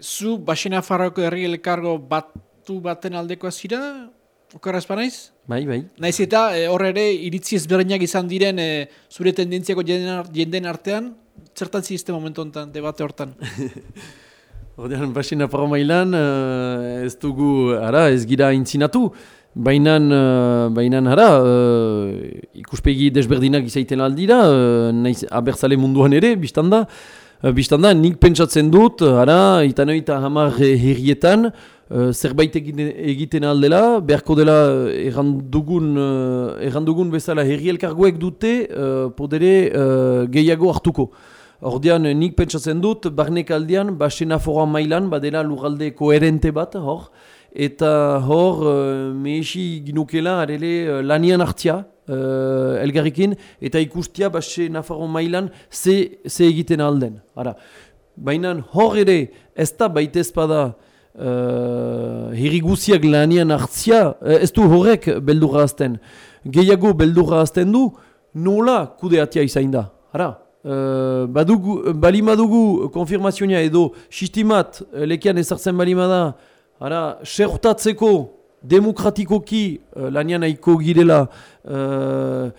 Zu, Basina Farroko herri elkargo batu baten aldeko azira? Okarra espanaiz? Bai, bai. Naiz eta e, horre ere iritzi ezberdinak izan diren e, zure tendentziako jenden artean, zertan zizte momentu honetan, debate hortan? (laughs) Ordean, Basina Farro mailan, uh, ez dugu, ara, ez gira intzinatu, Bainan, uh, bainan ara, ikuspegi desberdinak izaiten aldira, uh, naiz abertzale munduan ere, biztan da, Eh, Bistanda, nik pentsatzen dut, ara, itan eta hamar herrietan, uh, zerbait egiten aldela, beharko dela eh, errandugun, uh, errandugun bezala herri elkargoek dute, uh, podere uh, gehiago hartuko. Ordean, nik pentsatzen dut, barnek aldean, basena foran mailan, badela lugalde koherente bat, hor, eta hor, uh, mehesi ginukela, arele, lanian hartia, uh, elgarrikin, eta ikustia base Nafarro mailan ze, ze egiten alden. Ara, baina hor ere ez da baita ezpada uh, hiriguziak lanian hartzia, uh, ez du horrek beldurra azten. Gehiago beldurra azten du, nola kudeatia izain da. Ara, Uh, badugu, balimadugu konfirmazioa edo sistimat lekian ezartzen balimada ara, sertatzeko demokratikoki uh, lanian nahiko girela uh,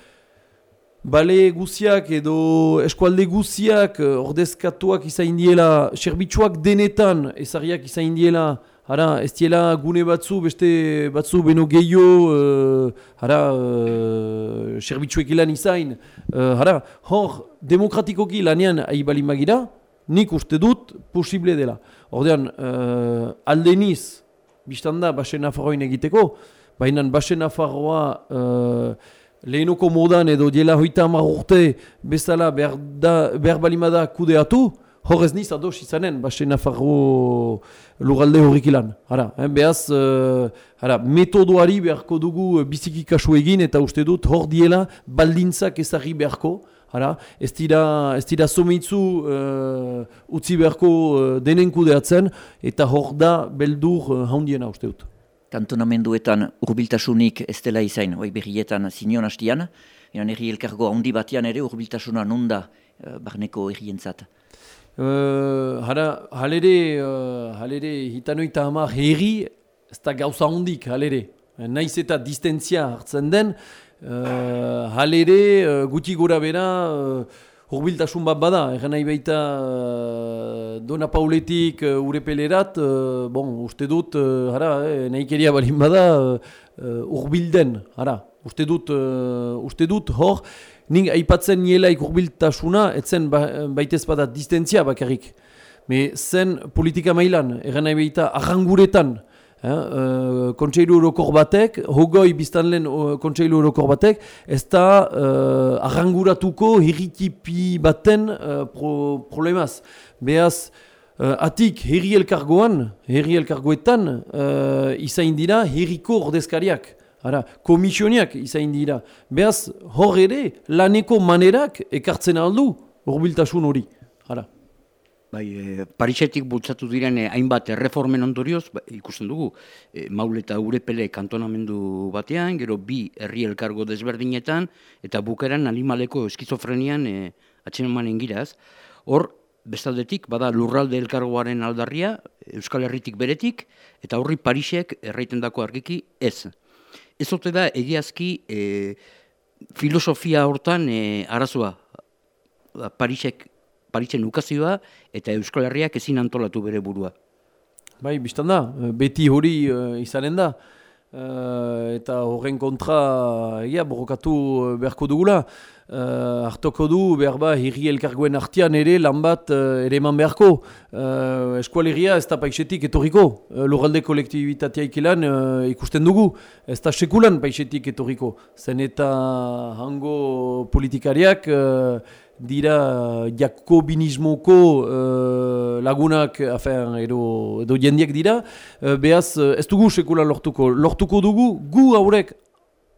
bale guziak edo eskualde guziak uh, ordezkatuak izain diela, serbitxuak denetan ezariak izain diela, Hara, ez diela gune batzu, beste batzu beno gehiago, uh, hara, uh, serbitxuek ilan izain. Uh, hara, hor, demokratikoki lanean aibali magira, nik uste dut posible dela. Ordean, uh, aldeniz, biztan da, Basen Nafarroin egiteko, baina Basen Nafarroa uh, lehenoko modan edo diela hoita amar urte bezala behar, da, behar balimada kudeatu, horrez niz ados izanen Basen Nafarro lugalde horrik ilan. Hara, eh, behaz, uh, hara, metodoari beharko dugu biziki kasu egin eta uste dut hor diela baldintzak ezagri beharko, Hara, ez dira, ez dira somitzu uh, utzi beharko uh, denen kudeatzen, eta hor da beldur uh, haundiena uste dut. Kantonamenduetan urbiltasunik ez dela izain, oi berrietan zinion hastian, eran erri elkargo handi batean ere urbiltasuna nunda uh, barneko errientzat. Uh, hara, halere, uh, halere hitanoita hamar herri, ez da gauza hondik, halere. Naiz eta distentzia hartzen den, Uh, halere, uh, guti gora bera, uh, urbiltasun bat bada, egan nahi baita uh, Dona Pauletik uh, urepelerat, uh, bon, uste dut, uh, hara, eh, nahi keria balin bada, uh, urbilden, hara, uste dut, uh, uste dut, hor, nik aipatzen nielaik urbiltasuna, etzen ba, baitez bada distentzia bakarrik. Me zen politika mailan, egan nahi baita, arranguretan, Uh, kontseilu horokor batek, hogoi biztan lehen uh, kontseilu horokor batek, ez da uh, arranguratuko hirritipi baten uh, pro, problemaz. Beaz, uh, atik herri elkargoan, herri elkargoetan, uh, izain dira herriko ordezkariak. Hara, komisioniak izain dira. Beaz, hor ere, laneko manerak ekartzen aldu urbiltasun hori. Hara. Bai, e, Parisetik bultzatu diren eh, hainbat erreformen ondorioz, ba, ikusten dugu, e, maule eta urepele kantonamendu batean, gero bi herri elkargo desberdinetan, eta bukeran animaleko eskizofrenian e, atxen giraz. Hor, bestaldetik, bada lurralde elkargoaren aldarria, Euskal Herritik beretik, eta horri Parisek erraiten dako argiki ez. Ez ote da, egiazki, e, filosofia hortan e, arazoa. Ba, Parisek, Parisen ukazioa, eta Euskal Herriak ezin antolatu bere burua. Bai, biztan da, beti hori uh, izanen da. Uh, eta horren kontra, egia, borrokatu beharko dugula uh, hartoko du behar ba hirri elkargoen artian ere lan bat uh, ere eman beharko. Uh, eskualeria ez da paixetik etorriko. Uh, Lurralde kolektibitatea ikilan uh, ikusten dugu. Ez da sekulan paixetik etorriko. Zen eta hango politikariak uh, dira jakobinismoko uh, lagunak afen, edo, edo jendiak dira. Uh, Beaz ez dugu sekulan lortuko. Lortuko dugu gu haurek,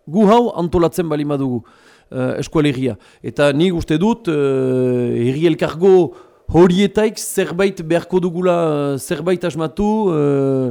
gu hau antolatzen balima dugu uh, eskualegia. Eta nik uste dut, uh, herri elkargo horietaik zerbait beharko dugula, zerbait asmatu uh,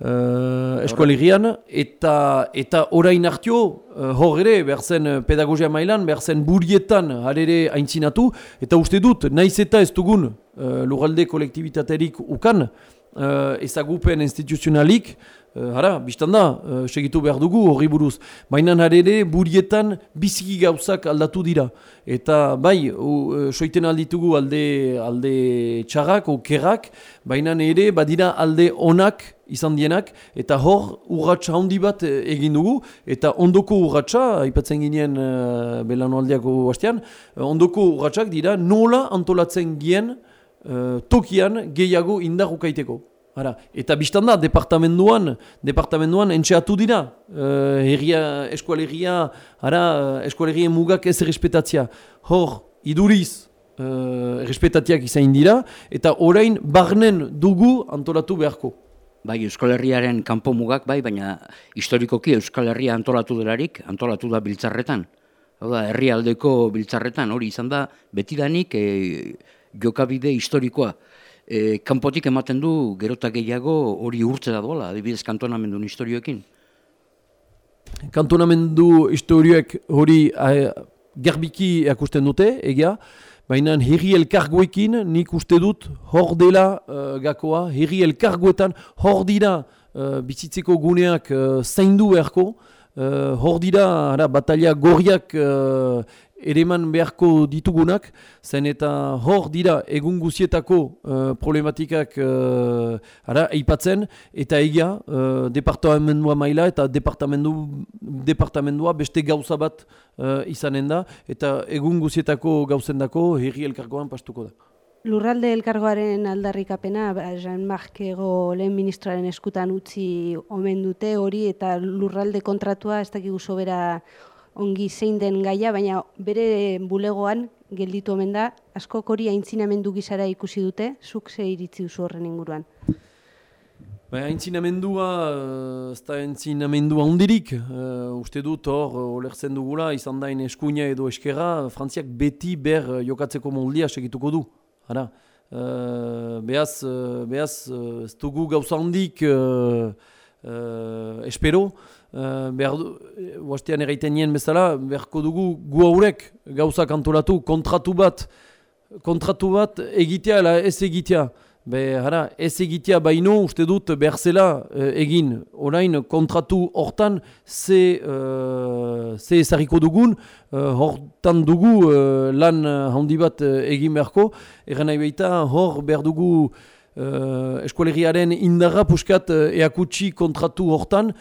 uh, eskualegian, eta, eta orain hartio, uh, hor ere, behar zen pedagogia mailan, behar zen burietan harere haintzinatu, eta uste dut, naiz eta ez dugun uh, lurralde kolektibitaterik ukan, uh, ezagupen instituzionalik, hara, biztan da, uh, segitu behar dugu horri buruz. Baina ere burietan biziki gauzak aldatu dira. Eta bai, uh, soiten alditugu alde, alde txarrak, okerrak, baina ere badira alde onak izan dienak, eta hor urratxa handi bat egin dugu, eta ondoko urratxa, aipatzen ginen uh, belanoaldiako hastean, ondoko urratxak dira nola antolatzen gien uh, tokian gehiago indarrukaiteko. Ara, eta biztan da, departamentuan, departamentuan entxeatu dira, uh, herria, eskualegia, ara, eskualegien mugak ez errespetatzia. Hor, iduriz, uh, errespetatiak izan dira, eta orain barnen dugu antolatu beharko. Bai, Euskal Herriaren kanpo mugak, bai, baina historikoki Euskal Herria antolatu delarik, antolatu da biltzarretan. Hau da, herrialdeko biltzarretan, hori izan da, betidanik e, jokabide historikoa e, kanpotik ematen du gerota gehiago hori urtze da dola, adibidez kantonamendu historioekin. Kantonamendu historioek hori a, garbiki akusten dute, egia, baina herri elkargoekin nik uste dut hor dela uh, gakoa, herri elkargoetan hor dira uh, bizitzeko guneak uh, zaindu beharko, uh, hor dira batalia gorriak uh, ereman beharko ditugunak, zen eta hor dira egun guzietako uh, problematikak uh, ara, eipatzen, eta egia uh, departamendua maila eta departamendu, departamendua beste gauza bat uh, izanen da, eta egun guzietako gauzendako herri elkargoan pastuko da. Lurralde elkargoaren aldarrikapena, ba, Jean-Marc Ego lehen ministraren eskutan utzi omen dute hori, eta lurralde kontratua ez dakigu sobera ongi zein den gaia, baina bere bulegoan gelditu omen da, asko hori aintzinamendu gizara ikusi dute, zuk ze iritzi duzu horren inguruan. Ba, aintzinamendua, eh, ez da aintzinamendua hundirik, uh, uste dut hor, olertzen dugula, izan dain eskuina edo eskera, frantziak beti ber jokatzeko moldia segituko du. Hara, uh, behaz, behaz, ez dugu gauza handik uh, uh, espero, Uh, behar du, huastean erraiten nien bezala, beharko dugu gu haurek gauza kantolatu, kontratu bat, kontratu bat egitea ala ez egitea. Be, hara, ez egitea baino uste dut behar zela uh, egin. Orain kontratu hortan ze, uh, ze ezariko dugun, uh, hortan dugu uh, lan handi bat uh, egin beharko. Egan nahi baita hor behar dugu uh, eskualegiaren indarra puskat uh, eakutsi kontratu hortan,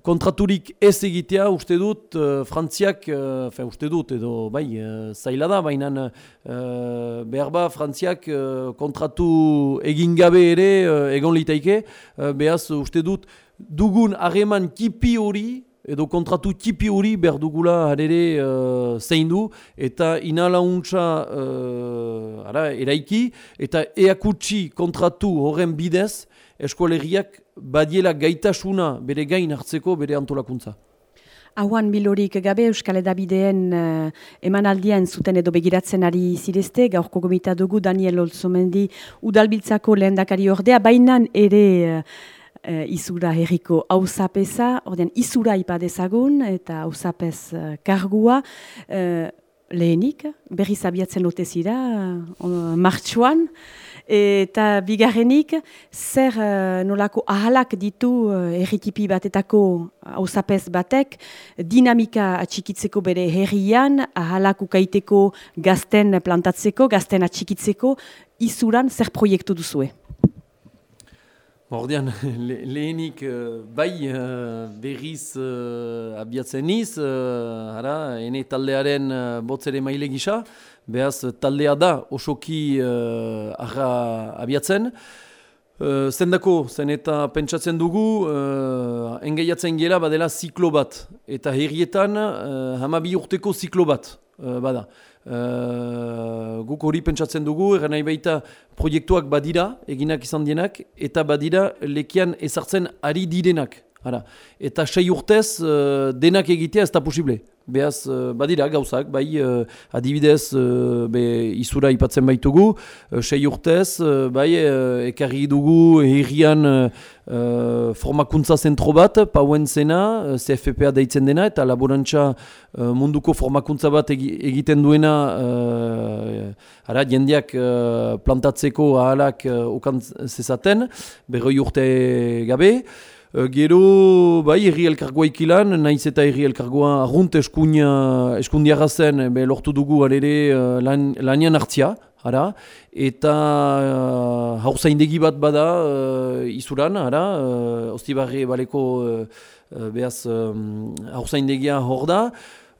kontraturik ez egitea uste dut uh, Frantziak, uh, uste dut edo bai, uh, zaila da, baina uh, behar ba Frantziak uh, kontratu egin gabe ere uh, egon litaike, uh, behaz uste dut dugun hareman kipi hori, edo kontratu tipi hori behar dugula harere uh, zein du, eta inalauntza uh, eraiki, eta eakutsi kontratu horren bidez, eskolegiak badiela gaitasuna bere gain hartzeko bere antolakuntza. Hauan bilorik gabe Euskal Edabideen uh, emanaldian zuten edo begiratzen ari zirezte, gaurko gomita dugu Daniel Olzomendi udalbiltzako lehendakari ordea, bainan ere uh, izura herriko hauzapeza, ordean izura ipadezagun eta hauzapez uh, kargua, uh, lehenik, berriz abiatzen lotezira, martxuan, eta bigarrenik, zer nolako ahalak ditu uh, erritipi batetako hausapez batek, dinamika atxikitzeko bere herrian, ahalak ukaiteko gazten plantatzeko, gazten atxikitzeko, izuran zer proiektu duzue? Ordean, le, lehenik bai uh, berriz uh, abiatzen niz, uh, ara, ene taldearen botzere maile gisa, behaz taldea da osoki uh, arra abiatzen. Uh, zendako, zen eta pentsatzen dugu, uh, engaiatzen gela badela ziklo bat. Eta herrietan, uh, hamabi urteko ziklo bat, uh, bada. Uh, guk hori pentsatzen dugu, eran nahi baita proiektuak badira, eginak izan dienak, eta badira lekian ezartzen ari direnak. Hala. Eta sei urtez uh, denak egitea ez da posible. Beaz, uh, badira gauzak, bai uh, adibidez uh, be, izura ipatzen baitugu, sei urtez, bai ekarri dugu herrian uh, formakuntza zentro bat, pauen zena, CFPA deitzen dena, eta laborantza munduko formakuntza bat egiten duena, uh, ara, jendeak plantatzeko ahalak uh, okan zezaten, berroi urte gabe, gero, bai, erri elkargoa ikilan, nahiz eta erri elkargoa arrunt eskundiara zen, be, lortu dugu alere uh, lan, lanian hartzia, ara, eta uh, hauzaindegi bat bada uh, izuran, ara, uh, ostibarri baleko uh, behaz um, hauzaindegia hor da,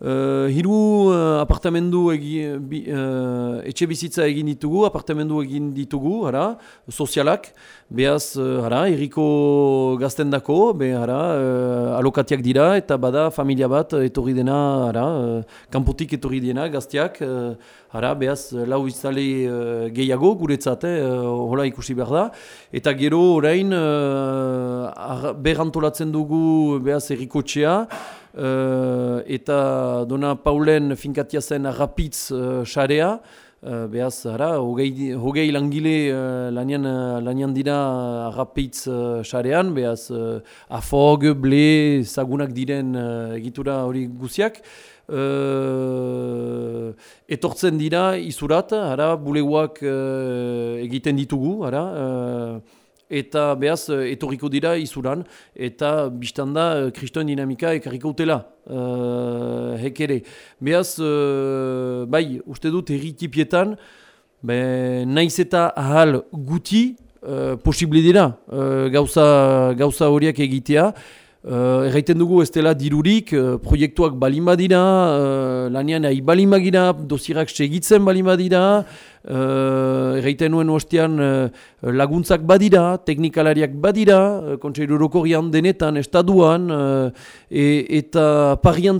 Uh, hiru uh, apartamendu egi, bi, uh, etxe bizitza egin ditugu, apartamendu egin ditugu, ara, sozialak, behaz, uh, ara, erriko gazten dako, be, ara, uh, alokatiak dira, eta bada familia bat etorri dena, ara, uh, kanpotik etorri dena gaztiak, uh, ara, behaz, lau izale uh, gehiago, guretzate, uh, hola ikusi behar da, eta gero orain, uh, berantolatzen dugu, behaz, erriko txea, uh, eta dona Paulen finkatia zen rapitz uh, xarea, uh, behaz, ara, hogei, hogei langile uh, lanian, lanian dira rapitz xarean, uh, behaz, uh, afog, ble, zagunak diren uh, egitura hori guziak, Uh, etortzen dira izurat, ara, buleguak uh, egiten ditugu, ara, eta behaz eh, etorriko dira izuran, eta biztanda eh, kristoen dinamika ekarriko utela uh, hekere. Behaz, bai, uste dut erritipietan, be, naiz eta ahal guti uh, posible dira uh, gauza, gauza horiak egitea, Uh, erraiten dugu ez dela dirurik, uh, proiektuak balin badira, uh, lanean ahi balin bagira, dosirak segitzen balin badira, uh, erraiten nuen ostean uh, laguntzak badira, teknikalariak badira, uh, kontseiru denetan, estaduan, e, eta parian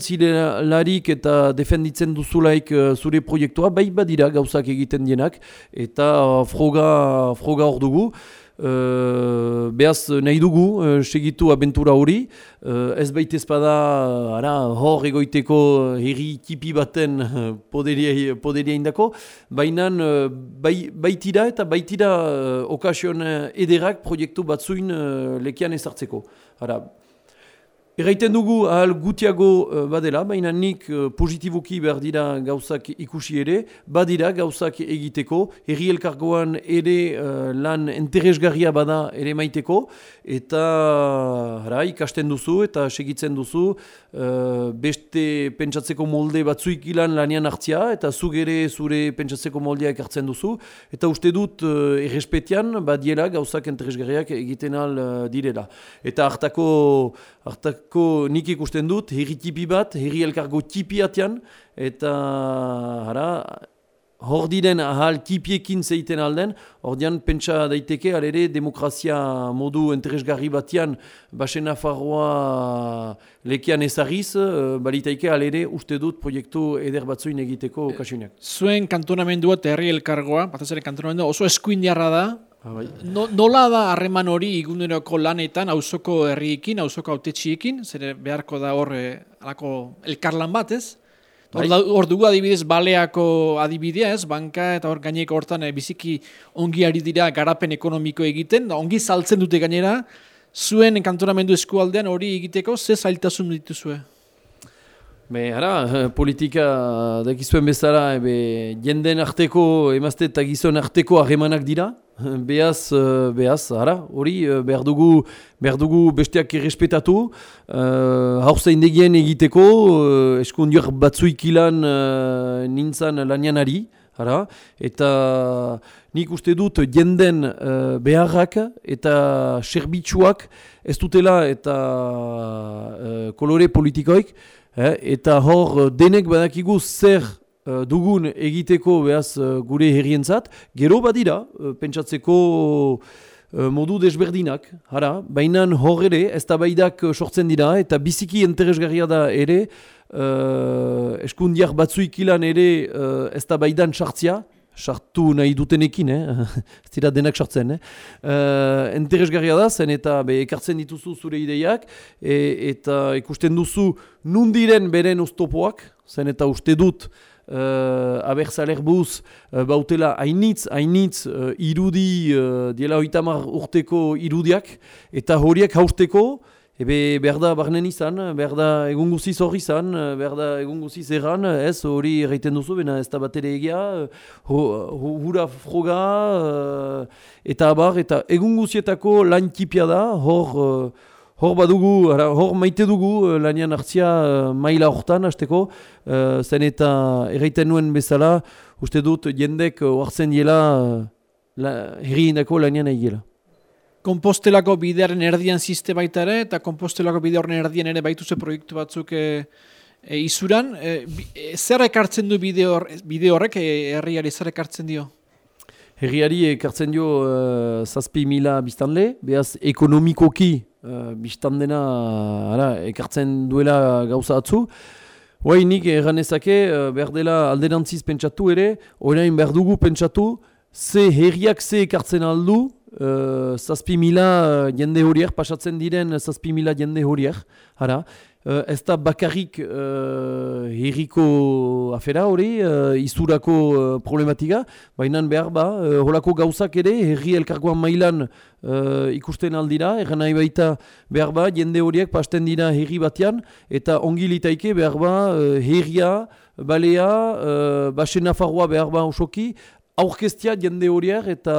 larik eta defenditzen duzulaik uh, zure proiektua, bai badira gauzak egiten dienak, eta froga, froga hor dugu. Uh, behaz nahi dugu uh, segitu abentura hori, uh, ez baita ezpada ara, hor egoiteko herri tipi baten poderia, poderia indako, baina uh, bai, baitira eta baitira uh, okasion ederak proiektu batzuin uh, lekian ezartzeko. Ara, Erraiten dugu ahal gutiago uh, badela, baina nik uh, positiboki behar dira gauzak ikusi ere, badira gauzak egiteko, herri elkargoan ere uh, lan interesgarria bada ere maiteko, eta hara, ikasten duzu eta segitzen duzu, beste pentsatzeko molde batzuik ilan lanian hartzia, eta zuk ere zure pentsatzeko moldea ekartzen duzu, eta uste dut errespetian badiela gauzak interesgarriak egiten al direla. Eta hartako, hartako Ko nik ikusten dut, herri tipi bat, herri elkargo tipi atian, eta hara, hor diren ahal tipiekin zeiten alden, hor dian pentsa daiteke, alere demokrazia modu interesgarri batian, basen afarroa lekian ezariz, eh, balitaike alere uste dut proiektu eder batzuin egiteko okasionak. Zuen kantonamendua eta herri elkargoa, bat kantonamendua oso eskuindiarra da, bai. No, nola da harreman hori iguneroko lanetan, auzoko herriekin, auzoko autetxiekin, zer beharko da hor eh, halako elkarlan bat, ez? Hor, Bai. hor dugu adibidez baleako adibidea, ez? Banka eta hor gaineko hortan eh, biziki ongi ari dira garapen ekonomiko egiten, da ongi saltzen dute gainera, zuen kantonamendu eskualdean hori egiteko, ze zailtasun dituzue? Be, ara, (laughs) politika dakizuen bezala, ebe, jenden arteko, emazte eta gizon arteko harremanak dira. (laughs) Beaz, eh, beaz, ara, hori, eh, behar dugu, behar dugu besteak errespetatu, uh, haurzaindegien egiteko, uh, eskundiak batzuik ilan uh, nintzan lanian ari, ara, eta nik uste dut jenden uh, beharrak eta serbitzuak ez dutela eta uh, kolore politikoik, Eh, eta hor eh, denek badakigu zer eh, dugun egiteko behaz eh, gure herrientzat, gero badira, eh, pentsatzeko eh, modu desberdinak, hara, baina hor ere, ez da baidak eh, sortzen dira, eta biziki interesgarria da ere, uh, eskundiak batzuik ilan ere uh, ez da baidan sartzia, sartu nahi dutenekin, eh? (laughs) ez dira denak sartzen. Eh? Uh, interesgarria da, zen eta be, ekartzen dituzu zure ideiak, e, eta ikusten duzu nundiren beren oztopoak, zen eta uste dut, uh, abertzaler buz, uh, bautela hainitz, hainitz uh, irudi, uh, diela oitamar urteko irudiak, eta horiek hausteko, Ebe, behar da barnen izan, behar da egun guziz hor izan, behar da egun guziz erran, ez hori erraiten duzu, bena ez da bat ere egia, hu- hu- hura froga, eh, eta abar, eta egun guzietako lan tipia da, hor, eh, hor badugu, hor maite dugu eh, lanian hartzia eh, maila hortan, hasteko, eh, zen eta erraiten nuen bezala, uste dut jendek oartzen diela la, herriendako lanian egila. Kompostelako bidearen erdian ziste baita ere, eta kompostelako bide horren erdian ere baituze proiektu batzuk e, e, izuran. E, e, zer ekartzen du bide, hor, bide horrek e, herriari zer ekartzen dio? Herriari ekartzen dio uh, zazpi mila biztanle, behaz ekonomikoki uh, biztandena ara, ekartzen duela gauza atzu. Hoai nik erranezake uh, behar dela alderantziz pentsatu ere, orain behar dugu pentsatu, ze herriak ze ekartzen aldu, uh, mila jende horiek, pasatzen diren zazpi mila jende horiek, hara. Uh, ez da bakarrik uh, herriko afera hori, uh, izurako uh, problematika, baina behar ba, uh, holako gauzak ere, herri elkargoan mailan uh, ikusten aldira, erran nahi baita behar ba, jende horiek pasten dira herri batean, eta ongi litaike behar ba, uh, herria, balea, uh, basen nafarroa behar ba osoki, aurkestia jende horiek eta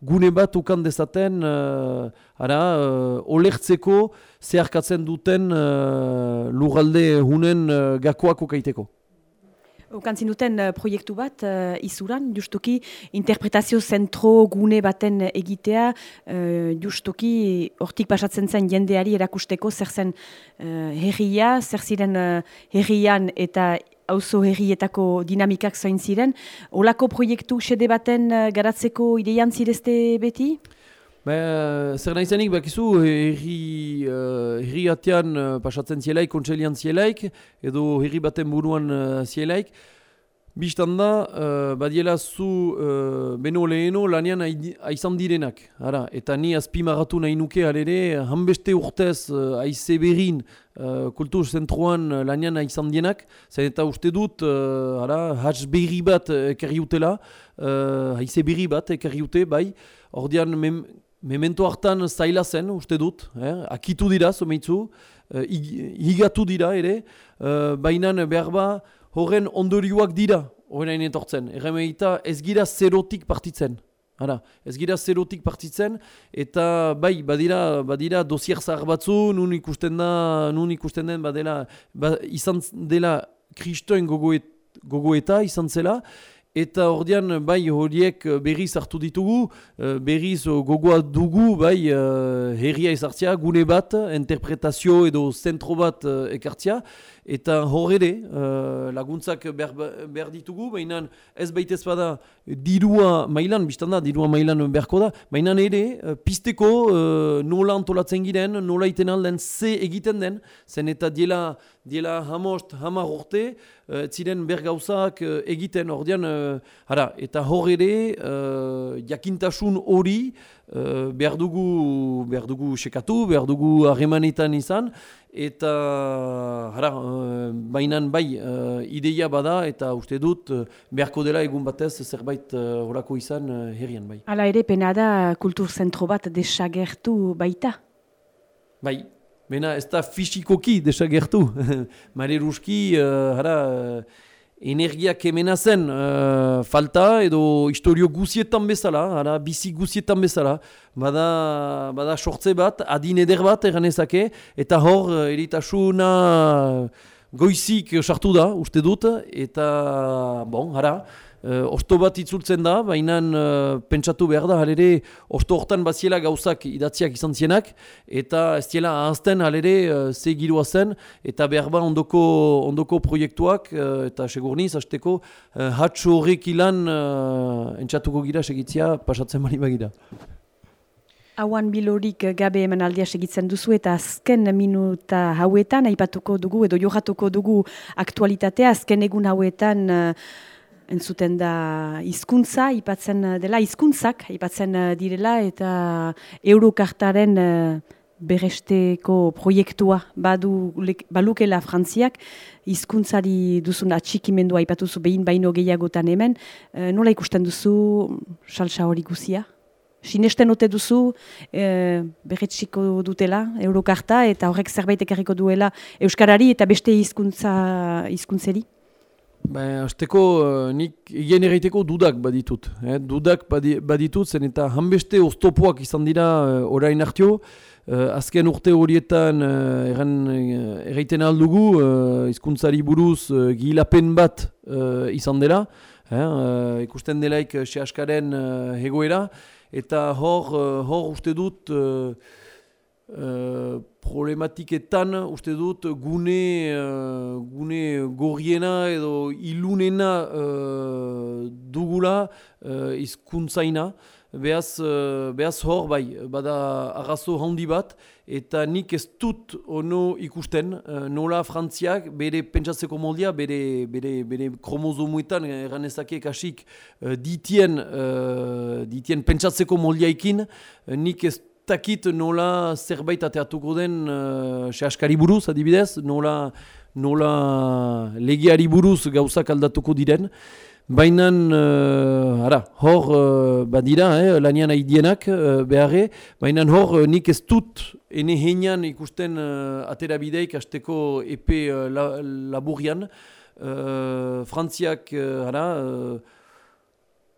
gune bat ukan dezaten uh, ara, uh, olertzeko zeharkatzen duten uh, lurralde hunen uh, gakoak ukaiteko. Ukantzin duten eh, proiektu bat, uh, izuran, justuki interpretazio zentro gune baten egitea, uh, justuki hortik pasatzen zen jendeari erakusteko zer zen uh, herria, zer ziren uh, herrian eta auzo herrietako dinamikak zain ziren. Olako proiektu sede baten uh, garatzeko ideian zirezte beti? Ba, zer nahi zenik, bakizu, herri, uh, herri batean uh, pasatzen zielaik, kontselian zielaik, edo herri baten buruan uh, zielaik. Bistan da, uh, badiela zu uh, beno leheno lanian ai- aizan direnak. Ara, eta ni azpimarratu nahi nuke alere, hanbeste urtez uh, aize berrin uh, kultur zentroan uh, lanian aizan dienak, zen eta uste dut, uh, ara, hatz berri bat ekarri utela, uh, aize berri bat ekarri ute, bai, ordean mem, Memento hartan zaila zen, uste dut, eh? akitu dira, zomeitzu, uh, higatu dira ere, uh, baina behar ba, horren ondorioak dira, horrein etortzen. Erremeita ez gira zerotik partitzen. Hala, ez gira zerotik partitzen, eta bai, badira, badira dosier zahar batzu, nun ikusten da, nun ikusten den, badela, ba, izan dela kristoen gogoet, gogoeta izan zela, Eta ordean bai horiek eh, berriz hartu ditugu, eh, berriz eh, gogoa dugu bai herria ezartzea, gune bat, interpretazio edo zentro bat ekartzea. Eta hor ere uh, laguntzak behar, behar ditugu, baina ez baitez bada dirua mailan, biztan da, dirua mailan beharko da, baina ere uh, pisteko uh, nola antolatzen giren, nola iten alden, ze egiten den, zen eta diela, diela hamost, hamar urte, uh, ziren bergauzak uh, egiten, ordean, uh, eta hor ere uh, jakintasun hori, Uh, behar dugu sekatu, behar dugu harremanetan izan, eta hara, uh, bainan bai uh, ideia bada eta uste dut uh, beharko dela egun batez zerbait horako uh, izan uh, herrian bai. Hala ere pena da kultur zentro bat desagertu baita? Bai, bena ez da fisikoki desagertu. (laughs) Mare Ruski, uh, hara, energiak kemena zen uh, falta edo historio guzietan bezala, ara, bizi guzietan bezala, bada, bada sortze bat, adin eder bat eganezake, eta hor uh, eritasuna goizik sartu da, uste dut, eta, bon, hara, uh, osto bat itzultzen da, baina uh, pentsatu behar da, halere, osto hortan baziela gauzak idatziak izan zienak, eta ez diela ahazten halere uh, ze girua zen, eta behar ba ondoko, ondoko proiektuak, uh, eta segurniz, hasteko, uh, hatxo horrek ilan uh, entzatuko gira segitzia, pasatzen bali bagira. Hauan bilorik gabe eman aldia segitzen duzu eta azken minuta hauetan, aipatuko dugu edo johatuko dugu aktualitatea, azken egun hauetan entzuten da hizkuntza ipatzen dela hizkuntzak ipatzen direla eta eurokartaren uh, beresteko proiektua badu balukela frantziak hizkuntzari duzun atxikimendua ipatuzu behin baino gehiagotan hemen nola ikusten duzu salsa hori guzia? Sinesten ote duzu uh, dutela eurokarta eta horrek zerbait ekarriko duela euskarari eta beste hizkuntza hizkuntzeri? Ba, azteko uh, nik egin erraiteko dudak baditut. Eh? Dudak baditut zen eta hanbeste oztopoak izan dira uh, orain hartio. Uh, azken urte horietan uh, erran uh, erraiten aldugu uh, izkuntzari buruz uh, gilapen bat uh, izan dela. Eh? Uh, ikusten delaik uh, sehaskaren uh, hegoera. Eta hor, uh, hor uste dut... Uh, Uh, problematiketan uste dut gune, uh, gune gorriena edo ilunena uh, dugula uh, izkuntzaina. Beaz, uh, hor bai, bada arrazo handi bat, eta nik ez dut ono ikusten, uh, nola frantziak bere pentsatzeko moldia, bere, bere, bere kromozomuetan, erranezake kasik, uh, ditien, ditien pentsatzeko moldiaikin, uh, nik ez takit nola zerbait ateatuko den uh, sehaskari buruz, adibidez, nola, nola legiari buruz gauzak aldatuko diren. Baina, uh, hor uh, badira, eh, lanian haidienak uh, beharre, baina hor uh, nik ez dut ene heinan ikusten uh, atera bideik hasteko epe uh, la, laburian. Uh, Frantziak, uh,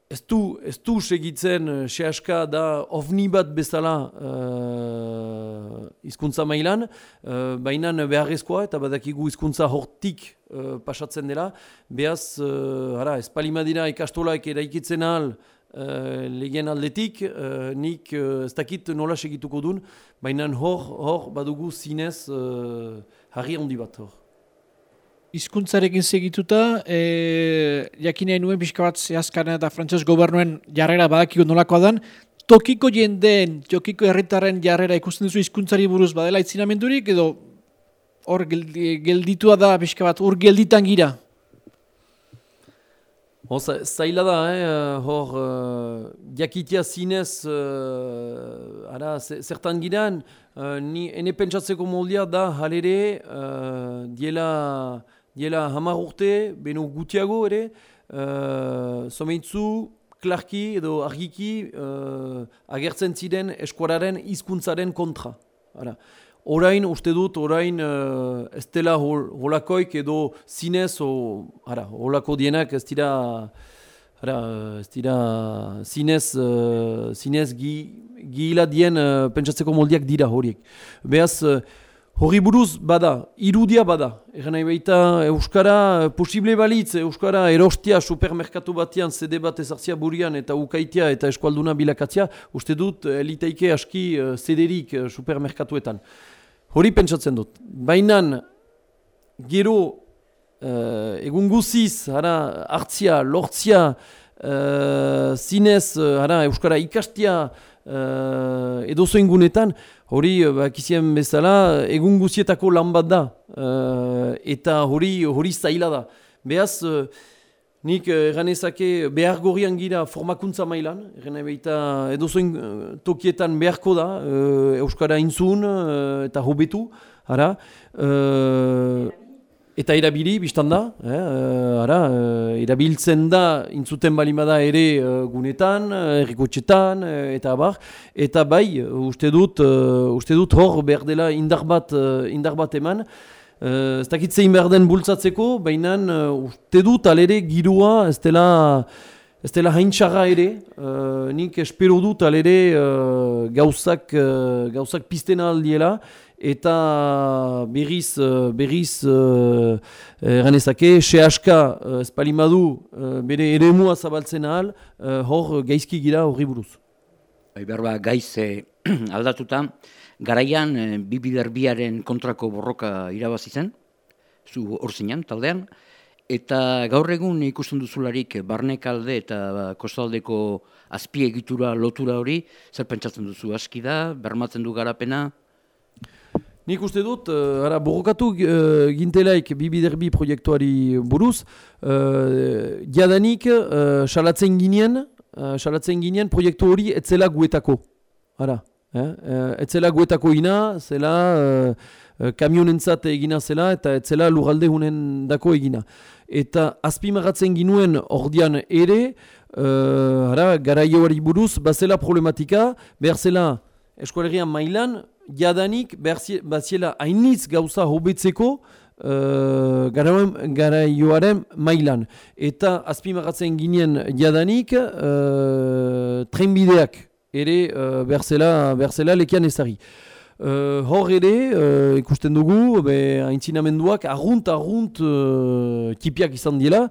Ez du, ez du segitzen uh, sehaska da ovni bat bezala uh, izkuntza mailan, uh, baina beharrezkoa eta badakigu izkuntza hortik uh, pasatzen dela. Beaz, uh, ara, ez palimadira ikastolaik eraikitzen ahal uh, legien aldetik, uh, nik uh, ez dakit nola segituko dun, baina hor, hor badugu zinez uh, harri handi bat hor. Hizkuntzarekin segituta, e, jakinei nuen pixka bat zehazkaren eta frantses gobernuen jarrera badakiko nolakoa dan, tokiko jendeen, tokiko herritaren jarrera ikusten duzu hizkuntzari buruz badela itzinamendurik, edo hor gelditua da pixka bat, hor gelditan gira? Zaila da, eh? hor, uh, jakitia zinez, uh, ara, zertan giran, uh, ni ene pentsatzeko moldia da, halere, uh, diela, diela hamar urte, beno gutiago ere, uh, someitzu, klarki edo argiki uh, agertzen ziren eskuararen hizkuntzaren kontra. Ara. Orain, uste dut, orain uh, ez dela holakoik edo zinez, o, ara, holako dienak ez dira, ara, ez dira zinez, uh, zinez gi, gila dien uh, pentsatzeko moldiak dira horiek. Beaz, uh, Hori buruz bada, irudia bada. Egan nahi baita Euskara, posible balitz, Euskara erostia supermerkatu batean, zede bat ezartzia burian eta ukaitia eta eskualduna bilakatzia, uste dut eliteike aski uh, zederik supermerkatuetan. Hori pentsatzen dut. Baina gero uh, egun guziz, hara, hartzia, lortzia, uh, zinez, hara, Euskara ikastia uh, edo zoingunetan, hori, bakizien bezala, egun guzietako lan bat da, eta hori, hori zaila da. Beaz, Nik eganezake eh, behar gorian gira formakuntza mailan, egane behita edozoin uh, tokietan beharko da, uh, Euskara intzun uh, eta hobetu, ara, uh, eta erabili biztan da, eh, ara, uh, erabiltzen da intzuten balimada ere uh, gunetan, errikotxetan, eta abar, eta bai, uste dut, uste dut hor behar dela indar bat, indar bat eman, Uh, ez dakit behar den bultzatzeko, baina uste dut alere girua ez dela, ez dela haintxarra ere. Nik espero dut alere gauzak, gauzak piztena aldiela. Eta berriz, uh, berriz, uh, eranezake, se aska uh, espalimadu uh, bere ere mua zabaltzen ahal, uh, hor gaizki gira horri buruz. Bai, berba, gaiz (clears throat) aldatuta, Garaian, e, bibiderbiaren kontrako borroka irabazi zen, zu hor zinean, taldean, eta gaur egun ikusten duzularik barnekalde eta ba, kostaldeko azpiegitura lotura hori, zer pentsatzen duzu aski da, bermatzen du garapena? Nik uste dut, uh, ara, borrokatu uh, gintelaik bibiderbi proiektuari buruz, uh, jadanik, salatzen uh, ginen, salatzen ginen proiektu hori etzela guetako. Ara, eh? Etzela guetako ina, zela uh, kamionentzat egina zela eta etzela lugalde hunen dako egina. Eta azpimagatzen ginuen ordian ere, uh, ara, garaioari buruz, bazela problematika, behar zela eskualerian mailan, jadanik, baziela hainitz gauza hobetzeko, Uh, garaioaren mailan. Eta azpimagatzen ginen jadanik uh, trenbideak ere uh, berzela, berzela lekian ezari. Uh, hor ere, uh, ikusten dugu, haintzinamenduak argunt, argunt uh, kipiak izan dira.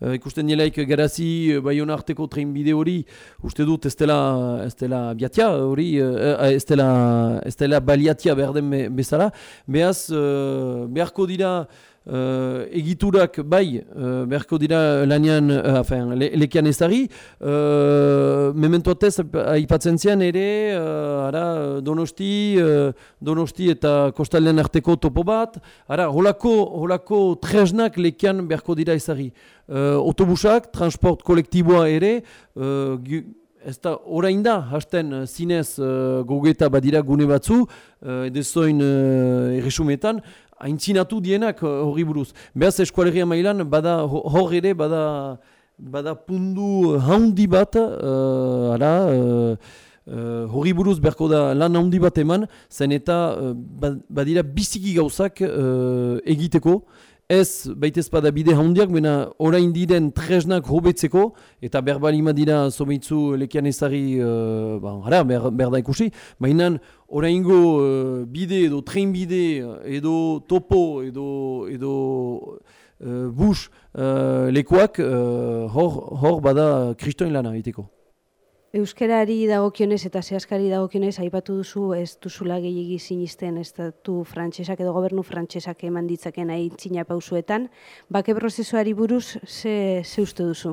Uh, ikusten dielaik garazi baion arteko tren bide hori, uste dut ez dela biatia hori, uh, ez, dela, baliatia behar den bezala. Beaz, uh, beharko dira, uh, egiturak bai uh, beharko dira lanian, uh, afen, le, lekian ezari, uh, mementoatez aipatzen zian ere, uh, ara, donosti, uh, donosti eta kostalen arteko topo bat, ara, holako, holako tresnak lekian beharko dira ezari. Uh, autobusak, transport kolektiboa ere, uh, Ez da, orain da, hasten zinez uh, gogeta badira gune batzu, uh, edezoin uh, erresumetan, haintzinatu dienak eh, hori buruz. Beaz eskualeria mailan, bada, hor ere, bada, bada pundu haundi bat, uh, ara, uh, hori buruz berko da lan haundi bat eman, zen eta badira biziki gauzak egiteko, ez baitez bada bide handiak, baina orain diren tresnak hobetzeko, eta berbalima dira somitzu lekian ezari, uh, ba, ber, berda ikusi, baina oraingo uh, bide edo tren edo topo edo, edo uh, bus uh, lekuak uh, hor, hor bada kristoin lana egiteko. Euskarari dagokionez eta zehazkari dagokionez aipatu duzu ez duzula gehiagi sinisten estatu frantsesak edo gobernu frantsesak eman ditzaken aintzina pausuetan. Bake prozesuari buruz ze, ze uste duzu?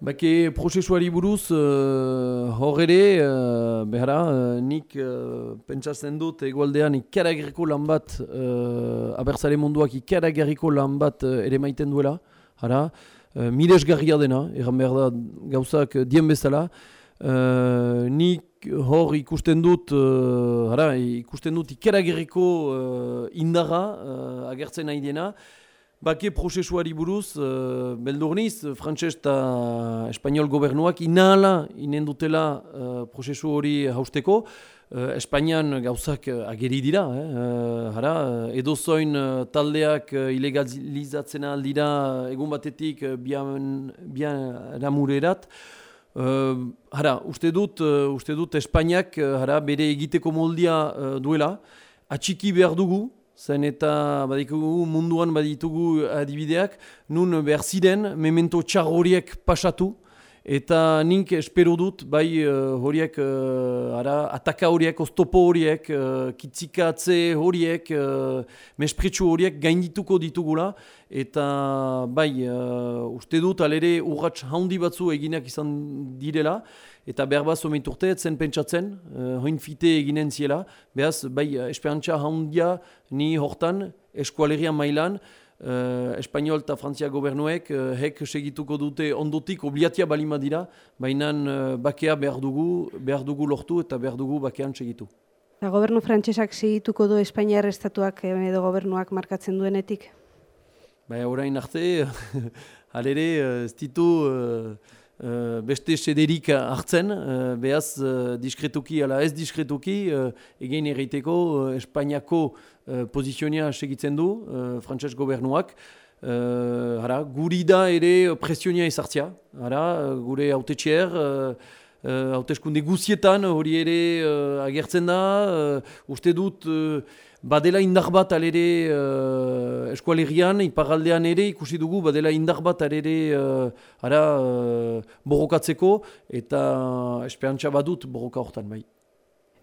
Bake prozesuari buruz uh, hor ere, uh, behara, uh, nik uh, pentsatzen dut egualdean ikaragerriko lan bat, uh, abertzale munduak ikaragerriko lan bat uh, ere maiten duela. Hara, uh, eh, miresgarria dena, egan behar da gauzak dien bezala. Uh, nik hor ikusten dut, uh, hara, ikusten dut ikeragerriko uh, indarra uh, agertzen nahi dena. Bake prozesuari buruz, uh, beldurniz, frantses eta espanol gobernuak inahala inen dutela uh, prozesu hori hausteko. Uh, Espainian gauzak uh, ageri dira, eh? uh, hara, edozoin uh, taldeak uh, ilegalizatzen aldira egun batetik uh, bian, bian ramurerat. Uh, hara, uste dut, uh, uste dut Espainiak uh, hara, bere egiteko moldia uh, duela, atxiki behar dugu, zen eta badikugu munduan baditugu adibideak, nun behar ziren memento txar horiek pasatu, Eta nink espero dut, bai uh, horiek, uh, ara, ataka horiek, oztopo horiek, uh, kitzikatze horiek, uh, mespritxu horiek gaindituko ditugula. Eta bai, uh, uste dut, alere urratx handi batzu eginak izan direla. Eta behar bat urte, zen pentsatzen, uh, hoin fite eginen ziela. Behaz, bai, esperantza handia ni hortan, eskualerian mailan, Uh, Espainiol eta Frantzia gobernuek uh, hek segituko dute ondotik obliatia balima dira, baina uh, bakea behar dugu, behar dugu lortu eta behar dugu bakean segitu. Eta gobernu frantsesak segituko du Espainiar estatuak edo gobernuak markatzen duenetik? Baina orain arte, (laughs) alere, ez ditu uh, beste sederik hartzen, uh, behaz uh, diskretuki ala ez diskretuki, uh, egin erreiteko uh, Espainiako uh, pozizionia segitzen du, uh, frantses gobernuak, uh, hara, guri da ere presionia ezartzia, hara, gure haute txier, uh, hauteskunde guzietan hori ere uh, agertzen da, uh, uste dut badela indar bat alere uh, eskualerian, iparaldean ere ikusi dugu badela indar bat alere uh, ara, uh, borrokatzeko eta esperantza badut borroka hortan bai.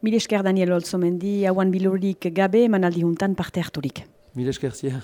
Mil esker Daniel Olzomendi, hauan bilurik gabe emanaldi juntan parte harturik. Mil esker zier.